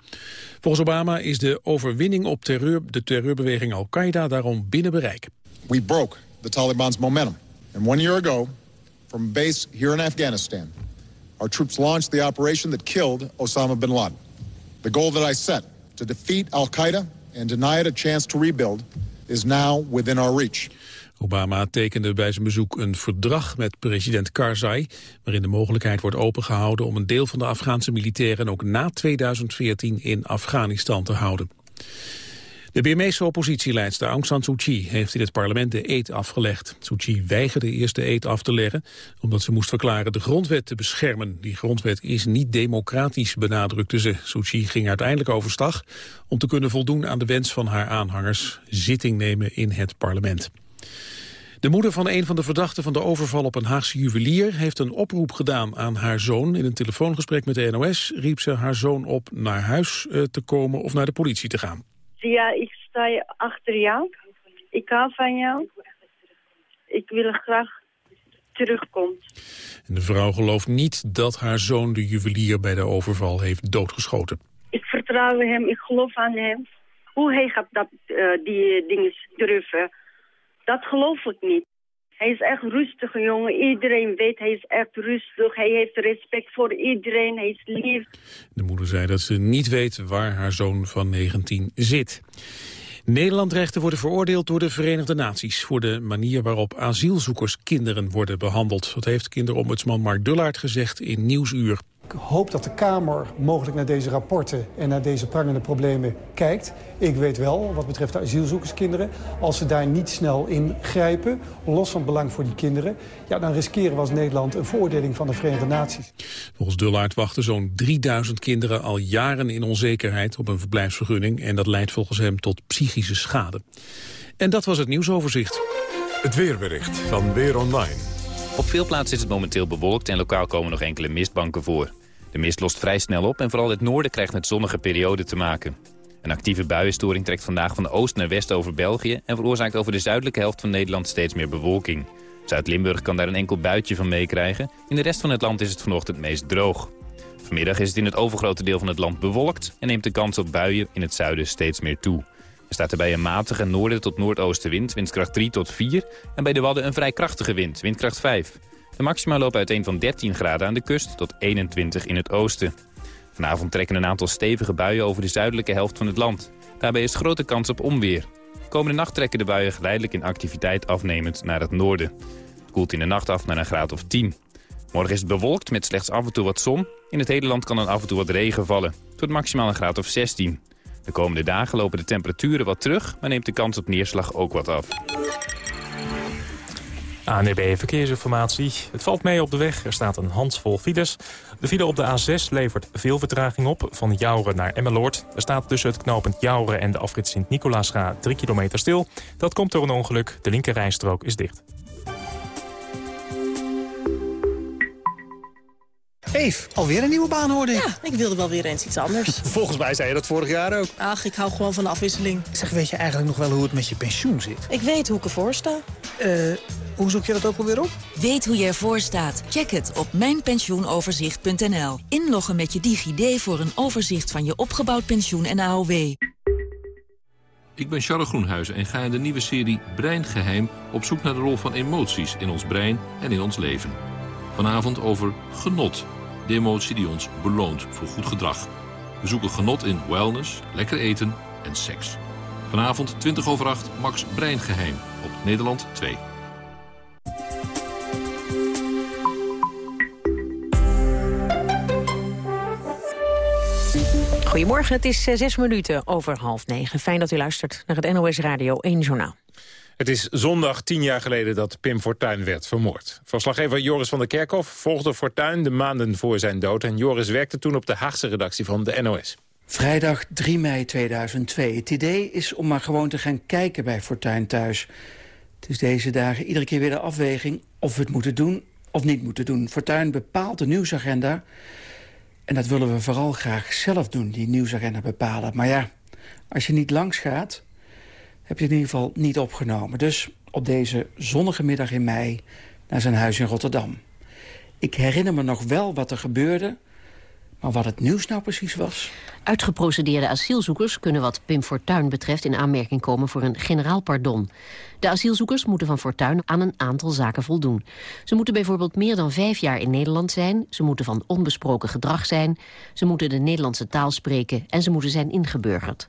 Volgens Obama is de overwinning op terreur, de terreurbeweging Al-Qaeda daarom binnen bereik. We broke the Taliban's momentum. And one year ago, from a base here in Afghanistan, our troops launched the operation that killed Osama Bin Laden. The goal that I set, to defeat Al-Qaeda and deny it a chance to rebuild, is now within our reach. Obama tekende bij zijn bezoek een verdrag met president Karzai... waarin de mogelijkheid wordt opengehouden om een deel van de Afghaanse militairen... ook na 2014 in Afghanistan te houden. De Birmeese oppositieleidster Aung San Suu Kyi heeft in het parlement de eed afgelegd. Suu Kyi weigerde eerst de eed af te leggen, omdat ze moest verklaren de grondwet te beschermen. Die grondwet is niet democratisch, benadrukte ze. Suu Kyi ging uiteindelijk overstag om te kunnen voldoen aan de wens van haar aanhangers zitting nemen in het parlement. De moeder van een van de verdachten van de overval op een Haagse juwelier... heeft een oproep gedaan aan haar zoon. In een telefoongesprek met de NOS riep ze haar zoon op naar huis eh, te komen of naar de politie te gaan. Ja, ik sta achter jou. Ik hou van jou. Ik wil graag terugkomt. En de vrouw gelooft niet dat haar zoon de juwelier bij de overval heeft doodgeschoten. Ik vertrouw hem, ik geloof aan hem. Hoe hij gaat dat, uh, die dingen durven dat geloof ik niet. Hij is echt rustige jongen. Iedereen weet, hij is echt rustig. Hij heeft respect voor iedereen. Hij is lief. De moeder zei dat ze niet weet waar haar zoon van 19 zit. Nederlandrechten worden veroordeeld door de Verenigde Naties... voor de manier waarop asielzoekers kinderen worden behandeld. Dat heeft kinderombudsman Mark Dullaert gezegd in Nieuwsuur. Ik hoop dat de Kamer mogelijk naar deze rapporten en naar deze prangende problemen kijkt. Ik weet wel, wat betreft de asielzoekerskinderen, als ze daar niet snel in grijpen, los van het belang voor die kinderen, ja, dan riskeren we als Nederland een veroordeling van de Verenigde Naties. Volgens Dullaert wachten zo'n 3000 kinderen al jaren in onzekerheid op een verblijfsvergunning en dat leidt volgens hem tot psychische schade. En dat was het nieuwsoverzicht. Het weerbericht van Weer Online. Op veel plaatsen is het momenteel bewolkt en lokaal komen nog enkele mistbanken voor. De mist lost vrij snel op en vooral het noorden krijgt met zonnige perioden te maken. Een actieve buienstoring trekt vandaag van oost naar west over België... en veroorzaakt over de zuidelijke helft van Nederland steeds meer bewolking. Zuid-Limburg kan daar een enkel buitje van meekrijgen. In de rest van het land is het vanochtend meest droog. Vanmiddag is het in het overgrote deel van het land bewolkt... en neemt de kans op buien in het zuiden steeds meer toe. Er staat erbij een matige noorden tot noordoostenwind, windkracht 3 tot 4... en bij de Wadden een vrij krachtige wind, windkracht 5. De maxima lopen uiteen van 13 graden aan de kust tot 21 in het oosten. Vanavond trekken een aantal stevige buien over de zuidelijke helft van het land. Daarbij is grote kans op onweer. Komende nacht trekken de buien geleidelijk in activiteit afnemend naar het noorden. Het koelt in de nacht af naar een graad of 10. Morgen is het bewolkt met slechts af en toe wat zon. In het hele land kan dan af en toe wat regen vallen. Tot maximaal een graad of 16. De komende dagen lopen de temperaturen wat terug, maar neemt de kans op neerslag ook wat af. ANB Verkeersinformatie. Het valt mee op de weg. Er staat een handvol files. De file op de A6 levert veel vertraging op. Van Jouren naar Emmeloord. Er staat tussen het knooppunt Jouren en de afrit Sint-Nicolaasga 3 kilometer stil. Dat komt door een ongeluk. De linkerrijstrook is dicht. Eve, alweer een nieuwe baan hoorde ik. Ja, ik wilde wel weer eens iets anders. <laughs> Volgens mij zei je dat vorig jaar ook. Ach, ik hou gewoon van de afwisseling. Zeg, weet je eigenlijk nog wel hoe het met je pensioen zit? Ik weet hoe ik ervoor sta. Eh, hoe zoek je dat ook alweer op? Weet hoe je ervoor staat? Check het op mijnpensioenoverzicht.nl. Inloggen met je DigiD voor een overzicht van je opgebouwd pensioen en AOW. Ik ben Charles Groenhuizen en ga in de nieuwe serie Breingeheim... op zoek naar de rol van emoties in ons brein en in ons leven. Vanavond over genot. De emotie die ons beloont voor goed gedrag. We zoeken genot in wellness, lekker eten en seks. Vanavond 20 over 8 Max Breingeheim op Nederland 2. Goedemorgen, het is eh, zes minuten over half negen. Fijn dat u luistert naar het NOS Radio 1 Journaal. Het is zondag tien jaar geleden dat Pim Fortuyn werd vermoord. Verslaggever Joris van der Kerkhof volgde Fortuyn de maanden voor zijn dood... en Joris werkte toen op de Haagse redactie van de NOS. Vrijdag 3 mei 2002. Het idee is om maar gewoon te gaan kijken bij Fortuyn thuis. Het is deze dagen iedere keer weer de afweging of we het moeten doen of niet moeten doen. Fortuyn bepaalt de nieuwsagenda... En dat willen we vooral graag zelf doen, die nieuwsagenda bepalen. Maar ja, als je niet langs gaat, heb je in ieder geval niet opgenomen. Dus op deze zonnige middag in mei naar zijn huis in Rotterdam. Ik herinner me nog wel wat er gebeurde... Maar wat het nieuws nou precies was? Uitgeprocedeerde asielzoekers kunnen wat Pim Fortuyn betreft... in aanmerking komen voor een generaal pardon. De asielzoekers moeten van Fortuyn aan een aantal zaken voldoen. Ze moeten bijvoorbeeld meer dan vijf jaar in Nederland zijn... ze moeten van onbesproken gedrag zijn... ze moeten de Nederlandse taal spreken en ze moeten zijn ingeburgerd.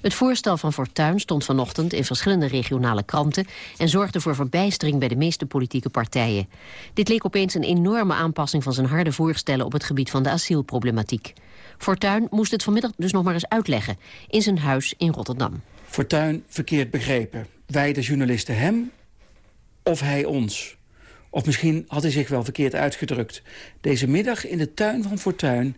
Het voorstel van Fortuyn stond vanochtend in verschillende regionale kranten... en zorgde voor verbijstering bij de meeste politieke partijen. Dit leek opeens een enorme aanpassing van zijn harde voorstellen... op het gebied van de asielproblematiek. Fortuyn moest het vanmiddag dus nog maar eens uitleggen... in zijn huis in Rotterdam. Fortuyn verkeerd begrepen. Wij de journalisten hem of hij ons. Of misschien had hij zich wel verkeerd uitgedrukt. Deze middag in de tuin van Fortuyn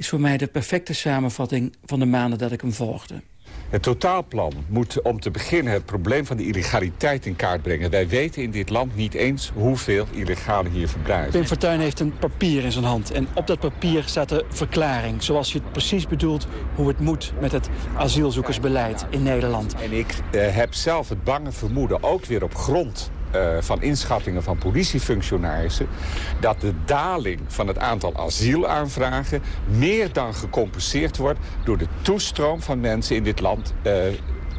is voor mij de perfecte samenvatting van de maanden dat ik hem volgde. Het totaalplan moet om te beginnen het probleem van de illegaliteit in kaart brengen. Wij weten in dit land niet eens hoeveel illegalen hier verblijven. Pim Fortuyn heeft een papier in zijn hand. En op dat papier staat de verklaring. Zoals je het precies bedoelt hoe het moet met het asielzoekersbeleid in Nederland. En ik uh, heb zelf het bange vermoeden, ook weer op grond uh, van inschattingen van politiefunctionarissen... dat de daling van het aantal asielaanvragen... meer dan gecompenseerd wordt door de toestroom van mensen in dit land... Uh,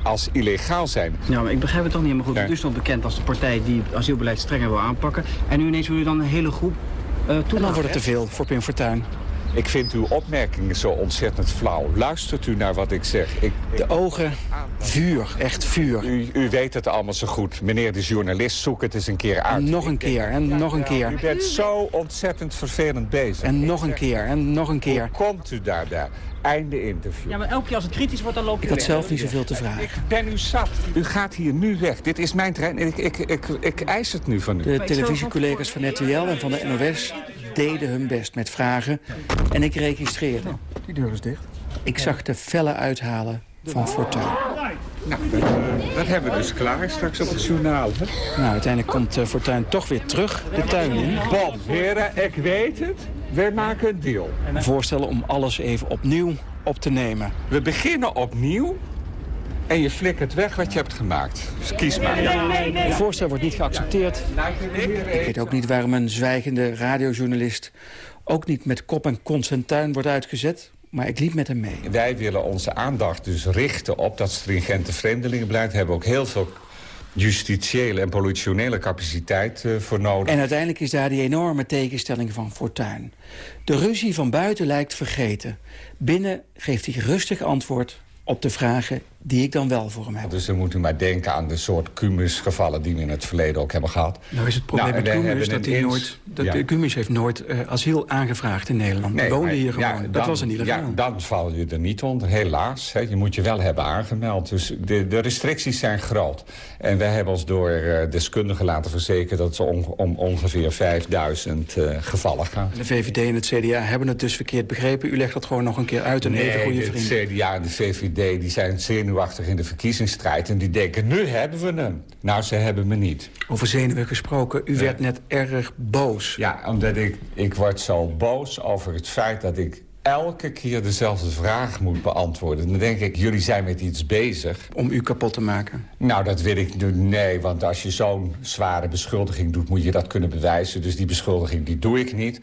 als illegaal zijn. Ja, maar ik begrijp het toch niet helemaal goed. U is toch bekend als de partij die het asielbeleid strenger wil aanpakken. En nu ineens wil u dan een hele groep uh, En dan wordt het te veel voor Pim Fortuyn. Ik vind uw opmerkingen zo ontzettend flauw. Luistert u naar wat ik zeg? Ik, de ogen, vuur, echt vuur. U, u, weet het allemaal zo goed. Meneer de journalist, zoek het eens een keer uit. En nog een keer, en nog een keer. U bent zo ontzettend vervelend bezig. En nog een keer, en nog een keer. Hoe komt u daar, daar? Einde interview. Ja, maar elke keer als het kritisch wordt, dan loop je Ik had zelf niet zoveel te vragen. Ik ben u zat. U gaat hier nu weg. Dit is mijn trein. Ik, ik, ik, ik eis het nu van u. De televisiecollega's van RTL en van de NOS deden hun best met vragen. En ik registreerde. Die deur is dicht. Ik zag de felle uithalen van Fortuyn. Nou, dat, dat, hebben we dus klaar straks op het journaal. Hè? Nou, uiteindelijk komt uh, Fortuyn toch weer terug de tuin in. Bom, heren, ik weet het. We maken een deal. Voorstellen om alles even opnieuw op te nemen. We beginnen opnieuw en je flikkert weg wat je hebt gemaakt. Dus kies maar. Het voorstel wordt niet geaccepteerd. Ik weet ook niet waarom een zwijgende radiojournalist... ook niet met kop en kont zijn tuin wordt uitgezet. Maar ik liep met hem mee. Wij willen onze aandacht dus richten op dat stringente vreemdelingenbeleid. We hebben ook heel veel justitiële en politionele capaciteit uh, voor nodig. En uiteindelijk is daar die enorme tegenstelling van Fortuyn. De ruzie van buiten lijkt vergeten. Binnen geeft hij rustig antwoord op de vragen die ik dan wel voor hem heb. Dus dan moet u maar denken aan de soort cumusgevallen die we in het verleden ook hebben gehad. Nou is het probleem Nou, met Cumus dat hij een nooit... Dat Ja. de Cumus heeft nooit eh, asiel aangevraagd in Nederland. Nee, woonde hier ja, gewoon. dat was een illegaal. Ja, dan val je er niet onder, helaas. Hè. Je moet je wel hebben aangemeld. Dus de, de restricties zijn groot. En wij hebben ons door eh, deskundigen laten verzekeren... dat het om, om ongeveer 5000 eh, gevallen gaat. De VVD en het CDA hebben het dus verkeerd begrepen. U legt dat gewoon nog een keer uit en even goede de vrienden. CDA en de VVD die zijn zenuwachtig in de verkiezingsstrijd... en die denken, nu hebben we hem. Nou, ze hebben me niet. Over zenuwen gesproken, u werd net erg boos. Ja, omdat ik, ik word zo boos over het feit dat ik elke keer dezelfde vraag moet beantwoorden. Dan denk ik, jullie zijn met iets bezig. Om u kapot te maken? Nou, dat wil ik nu. Nee, want als je zo'n zware beschuldiging doet... moet je dat kunnen bewijzen. Dus die beschuldiging die doe ik niet.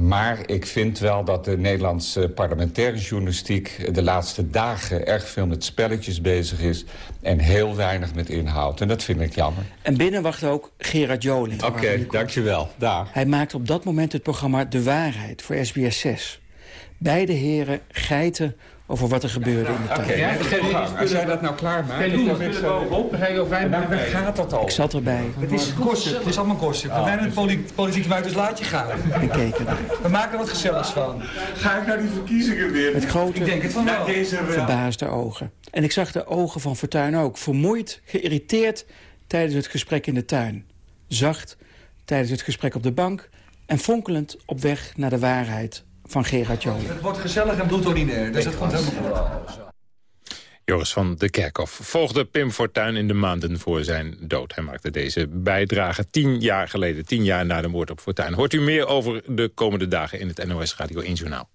Maar ik vind wel dat de Nederlandse parlementaire journalistiek... de laatste dagen erg veel met spelletjes bezig is... en heel weinig met inhoud. En dat vind ik jammer. En binnen wacht ook Gerard Joling. Oké, dankjewel. Daar. Hij maakte op dat moment het programma De Waarheid voor SBS 6. Beide heren geiten over wat er gebeurde in de tuin. als jij dat nou klaar maakt... Geen doen, we spullen bovenop, dan je over vijf minuten Waar gaat dat over? Ik zat erbij Het is kosten, het is allemaal kosten. We zijn het poli politiek buiten laat je gaan. en keek ernaar. We maken er wat gezelligs van. Ga ik naar die verkiezingen weer? Met grote, Ik denk het van wel. Deze wel. verbaasde ogen. En ik zag de ogen van Fortuyn ook. Vermoeid, geïrriteerd tijdens het gesprek in de tuin. Zacht tijdens het gesprek op de bank. En fonkelend op weg naar de waarheid van Gerard Joling. Het wordt gezellig en ordinair, dus dat komt helemaal goed. Joris van de Kerkhof volgde Pim Fortuyn in de maanden voor zijn dood. Hij maakte deze bijdrage tien jaar geleden, tien jaar na de moord op Fortuyn. Hoort u meer over de komende dagen in het NOS Radio 1 Journaal.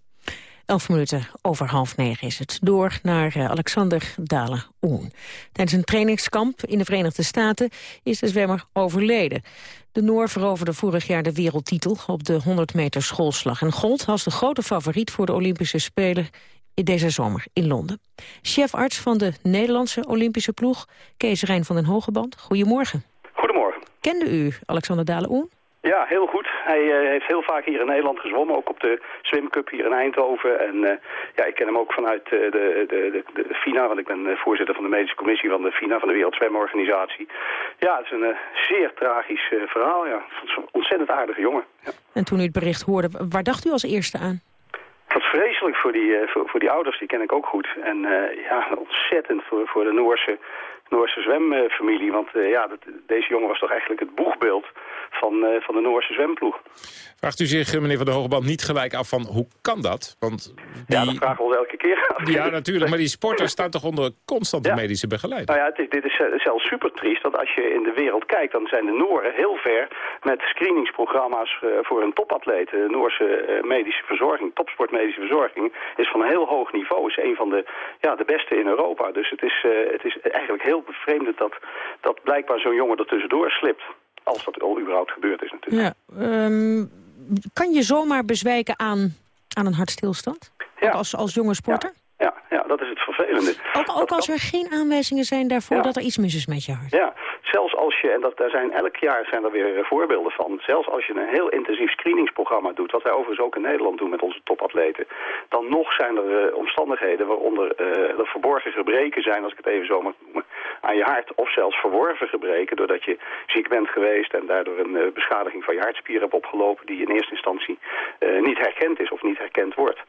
Elf minuten over half negen is het. Door naar eh, Alexander Dalen-Oen. Tijdens een trainingskamp in de Verenigde Staten is de zwemmer overleden. De Noor veroverde vorig jaar de wereldtitel op de 100 meter schoolslag... en gold als de grote favoriet voor de Olympische Spelen in deze zomer in Londen. Chefarts van de Nederlandse Olympische ploeg, Kees Rijn van den Hogeband. Goedemorgen. Goedemorgen. Kende u Alexander Dalen-Oen? Ja, heel goed. Hij eh, heeft heel vaak hier in Nederland gezwommen, ook op de zwemcup hier in Eindhoven. En eh, ja, ik ken hem ook vanuit eh, de, de, de, de FINA, want ik ben voorzitter van de medische commissie van de FINA, van de Wereldzwemorganisatie. Ja, het is een zeer tragisch verhaal, ja. Het is een ontzettend aardige jongen. Ja. En toen u het bericht hoorde, waar dacht u als eerste aan? Wat vreselijk voor die, voor, voor die ouders, die ken ik ook goed. En ja, ontzettend voor, voor de Noorse, Noorse zwemfamilie. Want eh, ja, dat, deze jongen was toch eigenlijk het boegbeeld van, eh, van de Noorse zwemploeg. Vraagt u zich, eh, meneer Van der Hogeband, niet gelijk af van hoe kan dat? Want die... Ja, dat vragen we ons elke keer af. Ja, natuurlijk, maar die sporters staan toch onder constante medische begeleiding? Nou ja, het is, dit is zelfs super triest, want als je in de wereld kijkt... dan zijn de Nooren heel ver met screeningsprogramma's voor hun topatleten. De Noorse medische verzorging, topsportmedische verzorging... is van een heel hoog niveau, is een van de, ja, de beste in Europa. Dus het is, het is eigenlijk heel bevreemdend dat, dat blijkbaar zo'n jongen er tussendoor slipt. Als dat al überhaupt gebeurd is natuurlijk. Ja, ehm, kan je zomaar bezwijken aan, aan een hartstilstand? Ook als, als jonge sporter? Ja, ja, dat is het vervelende. Ook, ook als er geen aanwijzingen zijn daarvoor dat er iets mis is met je hart? Ja, zelfs je, en dat, daar zijn elk jaar zijn er weer eh, voorbeelden van, zelfs als je een heel intensief screeningsprogramma doet, wat wij overigens ook in Nederland doen met onze topatleten, dan nog zijn er eh, omstandigheden waaronder eh, er verborgen gebreken zijn, als ik het even zo mag noemen, aan je hart, of zelfs verworven gebreken, doordat je ziek bent geweest en daardoor een beschadiging van je hartspier hebt opgelopen die in eerste instantie niet herkend is of niet herkend wordt.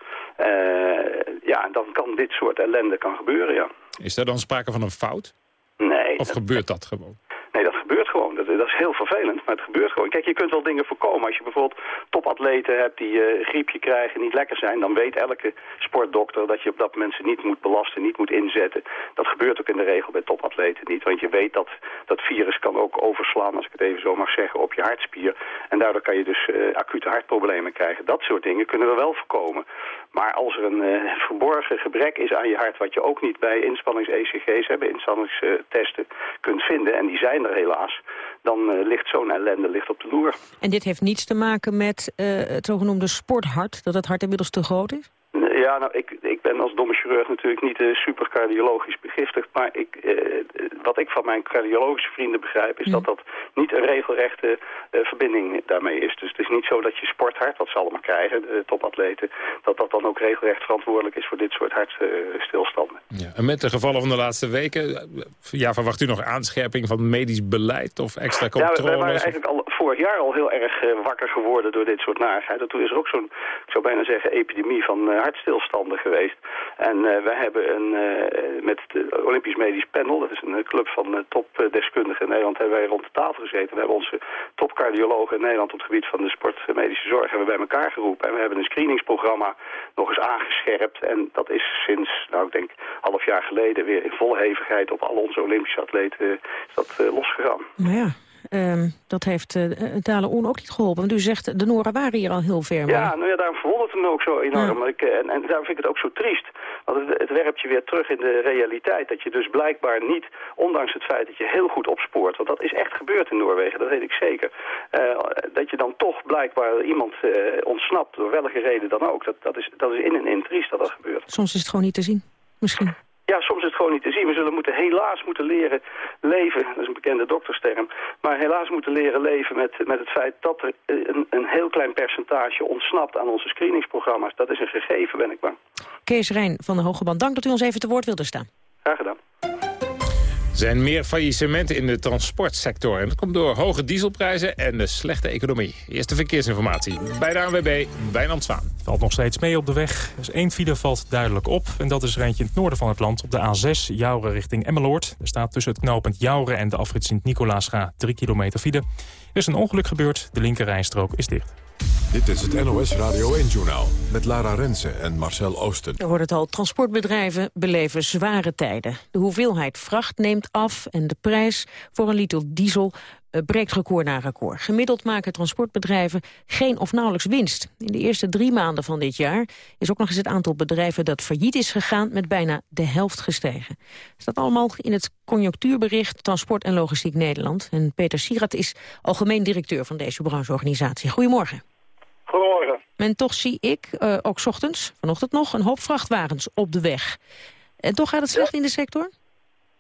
Ja, en dan kan dit soort ellende kan gebeuren, ja. Is er dan sprake van een fout? Nee. Of gebeurt dat gewoon? Nee, dat gebeurt gewoon. Dat, is heel vervelend, maar het gebeurt gewoon. Kijk, je kunt wel dingen voorkomen. Als je bijvoorbeeld topatleten hebt die uh, griepje krijgen, niet lekker zijn... dan weet elke sportdokter dat je op dat moment ze niet moet belasten, niet moet inzetten. Dat gebeurt ook in de regel bij topatleten niet. Want je weet dat dat virus kan ook overslaan, als ik het even zo mag zeggen, op je hartspier. En daardoor kan je dus uh, acute hartproblemen krijgen. Dat soort dingen kunnen we wel voorkomen. Maar als er een uh, verborgen gebrek is aan je hart... wat je ook niet bij inspannings-ECG's, bij inspanningstesten kunt vinden... en die zijn er helaas, dan uh, ligt zo'n ellende ligt op de loer. En dit heeft niets te maken met uh, het zogenoemde sporthart... dat het hart inmiddels te groot is? Ja, nou, ik, ik ben als domme chirurg natuurlijk niet uh, super cardiologisch begiftigd. Maar ik, uh, wat ik van mijn cardiologische vrienden begrijp... is dat dat niet een regelrechte uh, verbinding daarmee is. Dus het is niet zo dat je sporthart, wat ze allemaal krijgen, topatleten... dat dat dan ook regelrecht verantwoordelijk is voor dit soort hartstilstanden. Ja, en met de gevallen van de laatste weken... ja, verwacht u nog aanscherping van medisch beleid of extra controles? Ja, we waren eigenlijk al vorig jaar al heel erg wakker geworden door dit soort narigheid. Toen is er ook zo'n, ik zou bijna zeggen, epidemie van hartstilstanden geweest. En uh, wij hebben een, met het Olympisch Medisch Panel, dat is een club van topdeskundigen in Nederland, hebben wij rond de tafel gezeten. We hebben onze topcardiologen in Nederland op het gebied van de sportmedische zorg hebben bij elkaar geroepen. En we hebben een screeningsprogramma nog eens aangescherpt. En dat is sinds, nou ik denk, half jaar geleden weer in volle hevigheid op al onze Olympische atleten is dat losgegaan. Nou ja, Um, dat heeft uh, Dale Oen ook niet geholpen. Want u zegt, de Noren waren hier al heel ver. Maar... Ja, nou ja, daarom verwondert het me ook zo enorm. Ja. Ik, en, en daarom vind ik het ook zo triest. Want het, het werpt je weer terug in de realiteit. Dat je dus blijkbaar niet, ondanks het feit dat je heel goed opspoort... want dat is echt gebeurd in Noorwegen, dat weet ik zeker... Uh, dat je dan toch blijkbaar iemand uh, ontsnapt, door welke reden dan ook. Dat, dat, is, dat is in en in triest dat dat gebeurt. Soms is het gewoon niet te zien, misschien. Ja, soms is het gewoon niet te zien. We zullen moeten helaas moeten leren leven, dat is een bekende doktersterm, maar helaas moeten leren leven met, met het feit dat er een, een heel klein percentage ontsnapt aan onze screeningsprogramma's. Dat is een gegeven, ben ik bang. Kees Rijn van de Hogeband, dank dat u ons even te woord wilde staan. Graag gedaan. Zijn meer faillissementen in de transportsector. En dat komt door hoge dieselprijzen en de slechte economie. Eerste verkeersinformatie bij de ANWB, Wijnand Zwaan. Valt nog steeds mee op de weg. Dus één valt duidelijk op. En dat is er in het noorden van het land op de A6, Jouren richting Emmeloord. Er staat tussen het knooppunt Jouren en de afrit Sint-Nicolaasga 3 kilometer file. Er is een ongeluk gebeurd, de linkerrijstrook is dicht. Dit is het NOS Radio 1-journaal met Lara Rensen en Marcel Oosten. Er hoort het al, transportbedrijven beleven zware tijden. De hoeveelheid vracht neemt af en de prijs voor een liter diesel breekt record na record. Gemiddeld maken transportbedrijven geen of nauwelijks winst. In de eerste drie maanden van dit jaar is ook nog eens het aantal bedrijven dat failliet is gegaan met bijna de helft gestegen. Staat allemaal in het conjunctuurbericht Transport en Logistiek Nederland. En Peter Sierat is algemeen directeur van deze brancheorganisatie. Goedemorgen. Goedemorgen. En toch zie ik, uh, ook 's ochtends, vanochtend nog, een hoop vrachtwagens op de weg. En toch gaat het slecht ja. in de sector?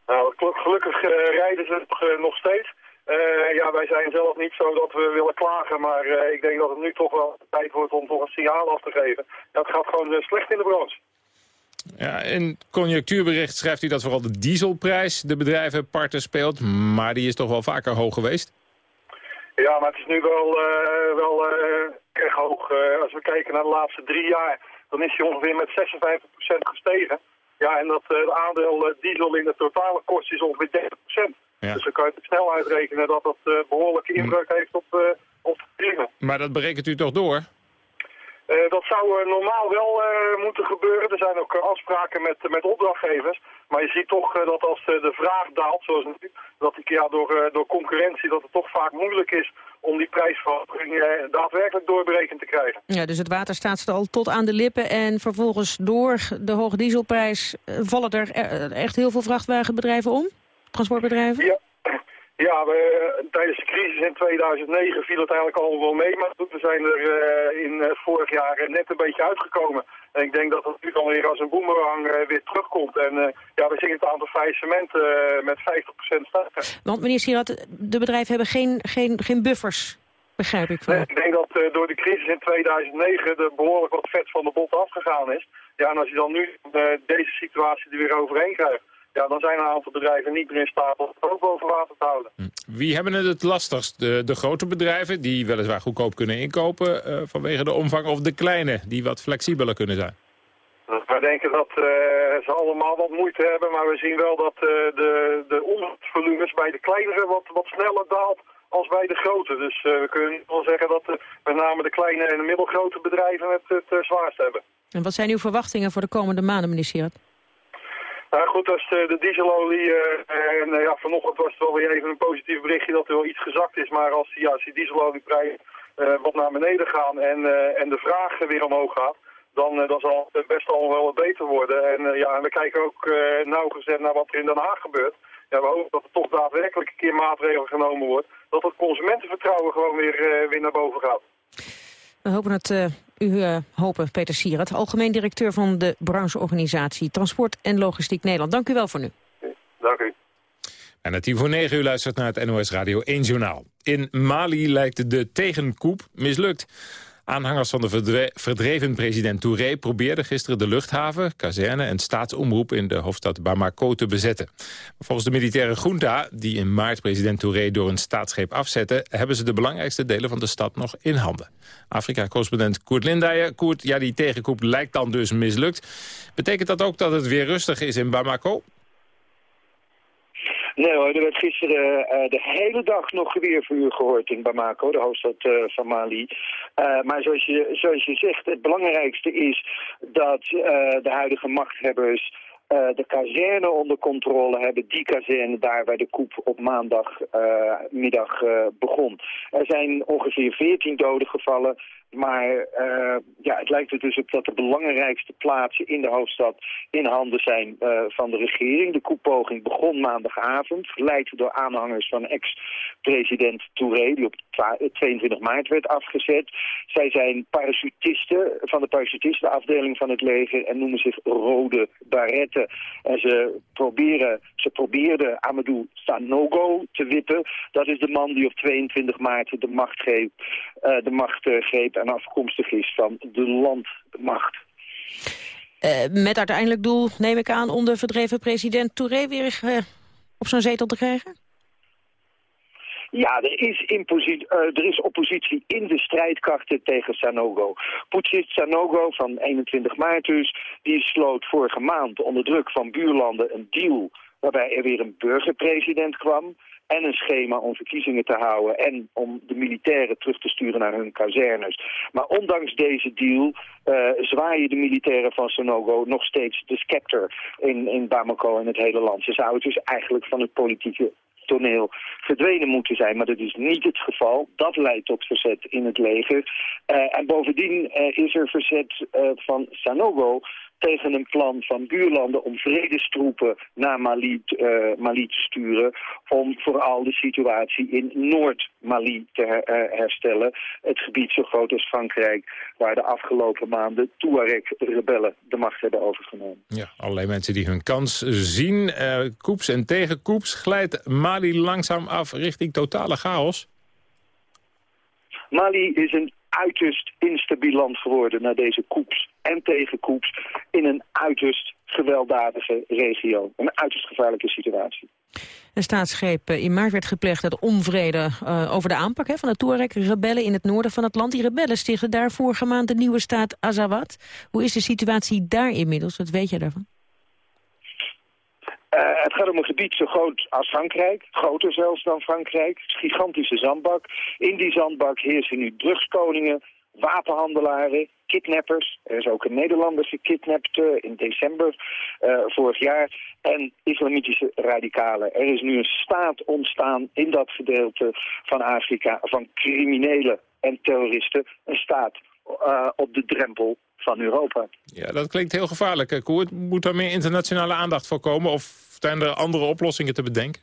Nou, gelukkig uh, rijden ze nog, nog steeds. Uh, ja, wij zijn zelf niet zo dat we willen klagen, maar uh, ik denk dat het nu toch wel tijd wordt om toch een signaal af te geven. Het gaat gewoon uh, slecht in de branche. Ja, in het conjunctuurbericht schrijft u dat vooral de dieselprijs de bedrijven parten speelt, maar die is toch wel vaker hoog geweest? Ja, maar het is nu wel, wel erg hoog. als we kijken naar de laatste drie jaar, dan is hij ongeveer met 56% gestegen. Ja, en dat het aandeel diesel in de totale kost is ongeveer 30%. Ja. Dus dan kan je het snel uitrekenen dat dat uh, behoorlijke inbreuk heeft op, uh, op de prijzen. Maar dat berekent u toch door? Uh, dat zou normaal wel moeten gebeuren. Er zijn ook afspraken met, met opdrachtgevers. Maar je ziet toch dat als de vraag daalt, zoals nu, dat ik, ja, door, door concurrentie, dat het toch vaak moeilijk is om die prijsverhoging daadwerkelijk doorberekend te krijgen. Ja, dus het water staat er al tot aan de lippen en vervolgens door de hoge dieselprijs vallen er echt heel veel vrachtwagenbedrijven om? Transportbedrijven? Ja, ja we, tijdens de crisis in 2009 viel het eigenlijk allemaal wel mee. Maar we zijn er uh, in uh, vorig jaar net een beetje uitgekomen. En ik denk dat het nu dan weer als een boemerang uh, weer terugkomt. En ja, we zien het aantal faillissementen met 50% stijgen. Want meneer Sirat, de bedrijven hebben geen, geen, geen buffers, begrijp ik. Nee, ik denk dat door de crisis in 2009 er behoorlijk wat vet van de bot afgegaan is. Ja, en als je dan nu deze situatie er weer overheen krijgt ja, dan zijn een aantal bedrijven niet meer in staat om het ook boven water te houden. Wie hebben het het lastigst? De, de grote bedrijven die weliswaar goedkoop kunnen inkopen uh, vanwege de omvang of de kleine die wat flexibeler kunnen zijn? We denken dat uh, ze allemaal wat moeite hebben, maar we zien wel dat uh, de, de omzetvolumes bij de kleinere wat, wat sneller daalt als bij de grote. Dus we kunnen wel zeggen dat met name de kleine en de middelgrote bedrijven het, het zwaarst hebben. En wat zijn uw verwachtingen voor de komende maanden, meneer Sierat? Nou goed, als de, de dieselolie, uh, en uh, ja, vanochtend was het wel weer even een positief berichtje dat er wel iets gezakt is. Maar als, ja, als die dieselolieprijs uh, wat naar beneden gaan en, en de vraag weer omhoog gaat, dan, dan zal het best al wel wat beter worden. En, ja, en we kijken ook nauwgezet naar wat er in Den Haag gebeurt. Ja, we hopen dat er toch daadwerkelijk een keer maatregelen genomen wordt. Dat het consumentenvertrouwen gewoon weer, weer naar boven gaat. We hopen het uh, u uh, hopen, Peter Sierat, algemeen directeur van de brancheorganisatie Transport en Logistiek Nederland. Dank u wel voor nu. Dank u. En het tien voor negen u luistert naar het NOS Radio 1 Journaal. In Mali lijkt de tegenkoep mislukt. Aanhangers van de verdreven president Touré probeerden gisteren de luchthaven, kazerne en staatsomroep in de hoofdstad Bamako te bezetten. Volgens de militaire junta, die in maart president Touré door een staatsgreep afzette, hebben ze de belangrijkste delen van de stad nog in handen. Afrika-correspondent Koert Lindijen. Koert, ja, die tegenkoep lijkt dan dus mislukt. Betekent dat ook dat het weer rustig is in Bamako? Nee hoor, er werd gisteren uh, de hele dag nog geweervuur gehoord in Bamako, de hoofdstad uh, van Mali. Uh, maar zoals je, zoals je zegt, het belangrijkste is dat de huidige machthebbers de kazerne onder controle hebben. Die kazerne daar waar de koep op maandagmiddag begon. Er zijn ongeveer 14 doden gevallen. Maar uh, ja, het lijkt er dus op dat de belangrijkste plaatsen in de hoofdstad in handen zijn uh, van de regering. De koepoging begon maandagavond, geleid door aanhangers van ex-president Touré, die op 22 maart werd afgezet. Zij zijn parachutisten van de parachutistenafdeling van het leger en noemen zich Rode Baretten. En ze, proberen, ze probeerden Amadou Sanogo te wippen. Dat is de man die op 22 maart de macht, greep, de macht greep en afkomstig is van de landmacht. Uh, met uiteindelijk doel, neem ik aan, om de verdreven president Touré weer uh, op zijn zetel te krijgen? Ja, er is, uh, er is oppositie in de strijdkrachten tegen Sanogo. Putschist Sanogo van 21 maart dus, die sloot vorige maand onder druk van buurlanden een deal waarbij er weer een burgerpresident kwam en een schema om verkiezingen te houden en om de militairen terug te sturen naar hun kazernes. Maar ondanks deze deal uh, zwaaien de militairen van Sonogo nog steeds de scepter in, in Bamako en het hele land. Ze zouden dus eigenlijk van het politieke toneel verdwenen moeten zijn. Maar dat is niet het geval. Dat leidt tot verzet in het leger. Uh, en bovendien uh, is er verzet van Sanogo tegen een plan van buurlanden om vredestroepen naar Mali, uh, Mali te sturen... om vooral de situatie in Noord-Mali te her uh, herstellen. Het gebied zo groot als Frankrijk... waar de afgelopen maanden Tuareg-rebellen de macht hebben overgenomen. Ja, allerlei mensen die hun kans zien. Uh, koeps en tegenkoeps glijdt Mali langzaam af richting totale chaos. Mali is een uiterst instabiel land geworden na deze koeps en tegenkoeps in een uiterst gewelddadige regio. Een uiterst gevaarlijke situatie. Een staatsgreep in maart werd gepleegd uit onvrede uh, over de aanpak van de Tuareg-rebellen in het noorden van het land. Die rebellen stichten daar vorige maand de nieuwe staat Azawad. Hoe is de situatie daar inmiddels? Wat weet je daarvan? Uh, het gaat om een gebied zo groot als Frankrijk, groter zelfs dan Frankrijk. Gigantische zandbak. In die zandbak heersen nu drugskoningen, wapenhandelaren, kidnappers. Er is ook een Nederlander gekidnapt uh, in december uh, vorig jaar. En islamitische radicalen. Er is nu een staat ontstaan in dat gedeelte van Afrika van criminelen en terroristen. Een staat op de drempel van Europa. Ja, dat klinkt heel gevaarlijk. Koert, moet er meer internationale aandacht voor komen? Of zijn er andere oplossingen te bedenken?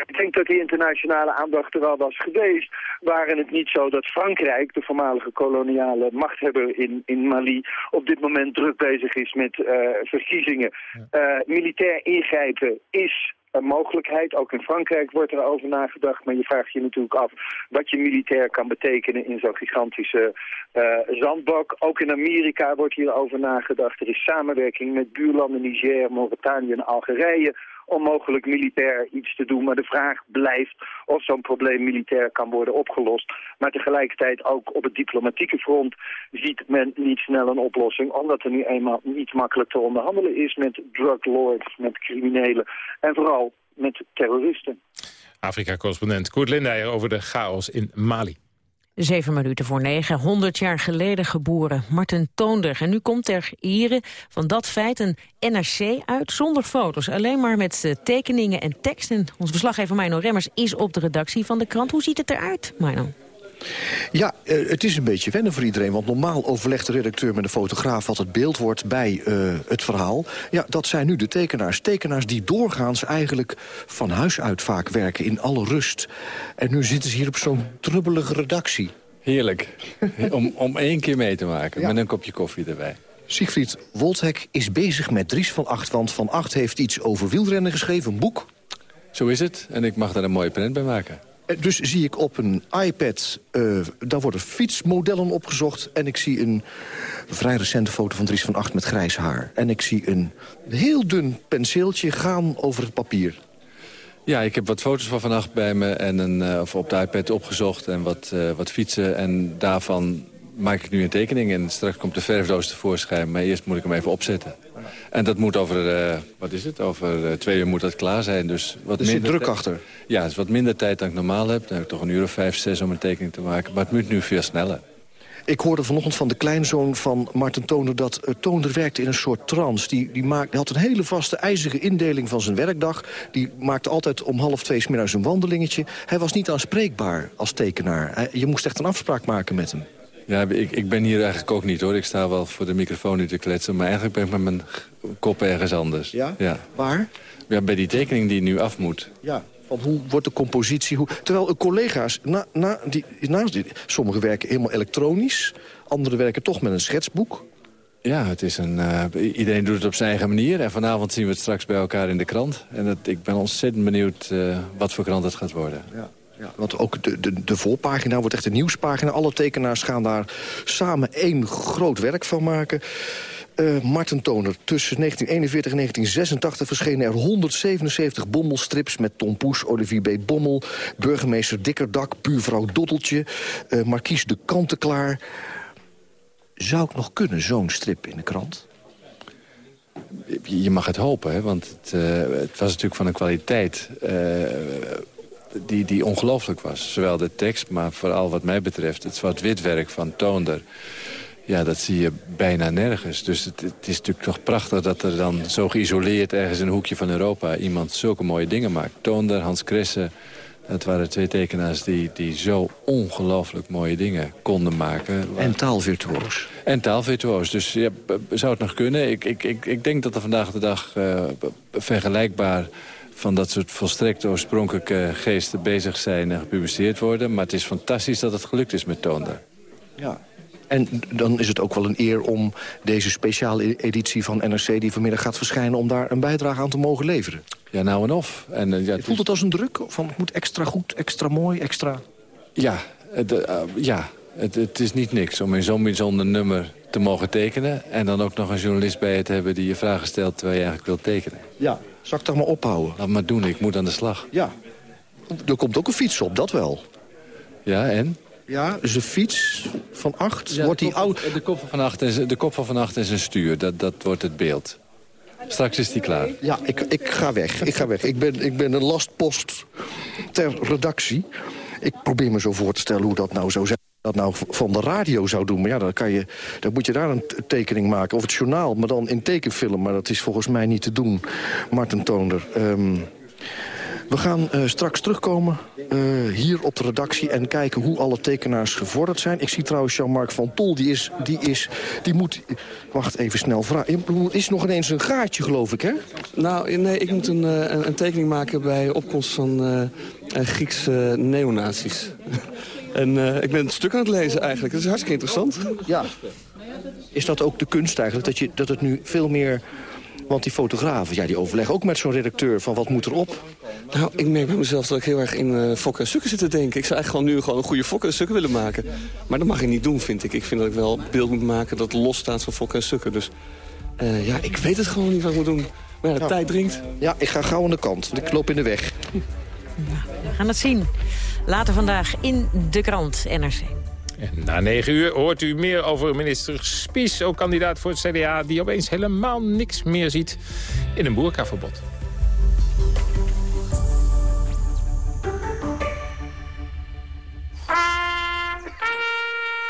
Ik denk dat die internationale aandacht er wel was geweest. Waren het niet zo dat Frankrijk, de voormalige koloniale machthebber in, in Mali, op dit moment druk bezig is met uh, verkiezingen. Uh, militair ingrijpen is een mogelijkheid. Ook in Frankrijk wordt er over nagedacht. Maar je vraagt je natuurlijk af wat je militair kan betekenen in zo'n gigantische uh, zandbak. Ook in Amerika wordt hierover nagedacht. Er is samenwerking met buurlanden Niger, Mauritanië en Algerije om mogelijk militair iets te doen. Maar de vraag blijft of zo'n probleem militair kan worden opgelost. Maar tegelijkertijd ook op het diplomatieke front ziet men niet snel een oplossing. Omdat er nu eenmaal niet makkelijk te onderhandelen is met drug lords, met criminelen en vooral met terroristen. Afrika-correspondent Koert Lindeyer over de chaos in Mali. Zeven minuten voor negen, honderd jaar geleden geboren Martin Toonder. En nu komt ter ere van dat feit een NRC uit zonder foto's. Alleen maar met tekeningen en teksten. Ons verslaggever Mino Remmers is op de redactie van de krant. Hoe ziet het eruit, Mino? Ja, uh, het is een beetje wennen voor iedereen. Want normaal overlegt de redacteur met de fotograaf... wat het beeld wordt bij uh, het verhaal. Ja, dat zijn nu de tekenaars. Tekenaars die doorgaans eigenlijk van huis uit vaak werken in alle rust. En nu zitten ze hier op zo'n trubbelige redactie. Heerlijk. om, om één keer mee te maken, met een kopje koffie erbij. Siegfried Wolthek is bezig met Dries van Acht... want Van Acht heeft iets over wielrennen geschreven, een boek. Zo is het, en ik mag daar een mooie print bij maken. Eh, Dus zie ik op een iPad, eh, daar worden fietsmodellen opgezocht... en ik zie een vrij recente foto van Dries van Acht met grijs haar. En ik zie een heel dun penseeltje gaan over het papier. Ja, ik heb wat foto's van vannacht bij me en een, eh, of op de iPad opgezocht... en wat, wat fietsen en daarvan maak ik nu een tekening. En straks komt de verfdoos tevoorschijn, maar eerst moet ik hem even opzetten. En dat moet over, eh, wat is het, over eh, twee uur moet dat klaar zijn. Dus wat Er zit druk achter. Ja, het is wat minder tijd dan ik normaal heb. Dan heb ik toch een uur of vijf, zes om een tekening te maken. Maar het moet nu veel sneller. Ik hoorde vanochtend van de kleinzoon van Martin Toonder... dat uh, Toonder werkte in een soort trance. Die, die, maakte, had een hele vaste, ijzige indeling van zijn werkdag. Die maakte altijd om half twee 's middags een wandelingetje. Hij was niet aanspreekbaar als tekenaar. Hij- je moest echt een afspraak maken met hem. Ja, ik, ik ben hier eigenlijk ook niet hoor. Ik sta wel voor de microfoon nu te kletsen. Maar eigenlijk ben ik met mijn kop ergens anders. Ja? Ja. Waar? Ja, bij die tekening die nu af moet. Ja, van hoe wordt de compositie... Hoe, terwijl uh, collega's, na, na, die, naast die, sommigen werken helemaal elektronisch... anderen werken toch met een schetsboek. Ja, het is een, eh, iedereen doet het op zijn eigen manier. En vanavond zien we het straks bij elkaar in de krant. En dat, ik ben ontzettend benieuwd eh, wat voor krant het gaat worden. Ja. Want ook de, de, de voorpagina wordt echt een nieuwspagina. Alle tekenaars gaan daar samen één groot werk van maken. Eh Martin Toner, tussen 1941 en 1986 verschenen er 177 bommelstrips... met Tom Poes, Olivier B. Bommel, burgemeester Dikkerdak... buurvrouw Doddeltje, eh markies de Kanteklaar. Zou ik nog kunnen, zo'n strip in de krant? Je mag het hopen, hè, want het, eh, het was natuurlijk van een kwaliteit die, die ongelooflijk was. Zowel de tekst, maar vooral wat mij betreft het zwart-wit werk van Toonder. Ja, dat zie je bijna nergens. Dus het, het is natuurlijk toch prachtig dat er dan zo geïsoleerd... ergens in een hoekje van Europa iemand zulke mooie dingen maakt. Toonder, Hans Kresse, dat waren twee tekenaars... die, die zo ongelooflijk mooie dingen konden maken. En taalvirtuoos. En taalvirtuoos. Dus ja, zou het nog kunnen? Ik, ik, ik, ik denk dat er vandaag de dag eh, vergelijkbaar van dat soort volstrekt oorspronkelijke geesten bezig zijn en gepubliceerd worden. Maar het is fantastisch dat het gelukt is met Toonder. Ja. En dan is het ook wel een eer om deze speciale editie van NRC... die vanmiddag gaat verschijnen, om daar een bijdrage aan te mogen leveren. Ja, nou en of. En, eh, ja, Voelt het als een druk? Van het moet extra goed, extra mooi, extra... Ja, het, eh, ja het, het is niet niks om in zo'n bijzonder nummer te mogen tekenen... en dan ook nog een journalist bij je te hebben die je vragen stelt... terwijl je eigenlijk wilt tekenen. Ja, zal ik toch maar ophouden? Laat maar doen, ik moet aan de slag. Ja. Er komt ook een fiets op, dat wel. Ja, en? Ja, dus een fiets van acht. Ja, wordt die oud... De kop van vannacht is, de kop van vannacht is een stuur, dat, dat wordt het beeld. Straks is die klaar. Ja, ik, ik ga weg. Ik ga weg. Ik ben, ik ben een lastpost ter redactie. Ik probeer me zo voor te stellen hoe dat nou zou zijn. Dat nou van de radio zou doen. Maar ja, dan, kan je, dan moet je daar een tekening maken. Of het journaal, maar dan in tekenfilm. Maar dat is volgens mij niet te doen, Martin Toonder. Ehm, we gaan eh, straks terugkomen eh, hier op de redactie... en kijken hoe alle tekenaars gevorderd zijn. Ik zie trouwens Jean-Marc van Tol, die is, die is... Die moet... Wacht even snel vragen. Is nog ineens een gaatje, geloof ik, hè? Nou, nee, ik moet een, eh, een, tekening maken bij opkomst van Griekse neonazies. <laughs> en eh, ik ben het stuk aan het lezen eigenlijk. Dat is hartstikke interessant. Ja. Is dat ook de kunst eigenlijk? Dat, je, dat het nu veel meer... Want die fotografen, ja, die overleggen ook met zo'n redacteur... van wat moet erop? Nou, ik merk bij mezelf dat ik heel erg in eh fokken en sukken zit te denken. Ik zou eigenlijk gewoon nu gewoon een goede fokken en sukken willen maken. Maar dat mag ik niet doen, vind ik. Ik vind dat ik wel beeld moet maken dat los staat van fokken en sukken. Dus eh, ja, ik weet het gewoon niet wat ik moet doen. Maar ja, de Ja. tijd dringt. Ja, ik ga gauw aan de kant, want ik loop in de weg. We gaan het zien. Later vandaag in de krant NRC. En na negen uur hoort u meer over minister Spies, ook kandidaat voor het CDA... die opeens helemaal niks meer ziet in een boerkaverbod.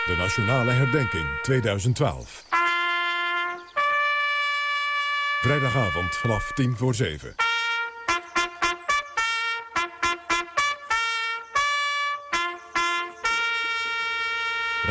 De Nationale Herdenking 2012. Vrijdagavond vanaf 10 voor 7.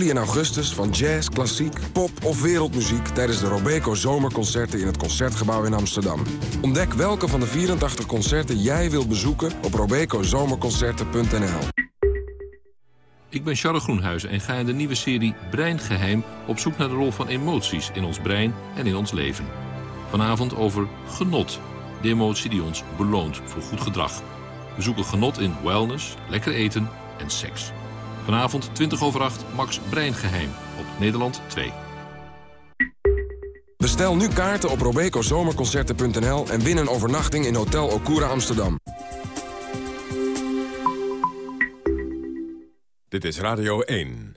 juli en augustus van jazz, klassiek, pop of wereldmuziek... tijdens de Robeco Zomerconcerten in het Concertgebouw in Amsterdam. Ontdek welke van de 84 concerten jij wilt bezoeken op robecozomerconcerten.nl. Ik ben Charles Groenhuizen en ga in de nieuwe serie Breingeheim... op zoek naar de rol van emoties in ons brein en in ons leven. Vanavond over genot, de emotie die ons beloont voor goed gedrag. We zoeken genot in wellness, lekker eten en seks. Vanavond 20 over 8, Max Breingeheim op Nederland 2. Bestel nu kaarten op robecozomerconcerten.nl... en win een overnachting in Hotel Okura Amsterdam. Dit is Radio 1.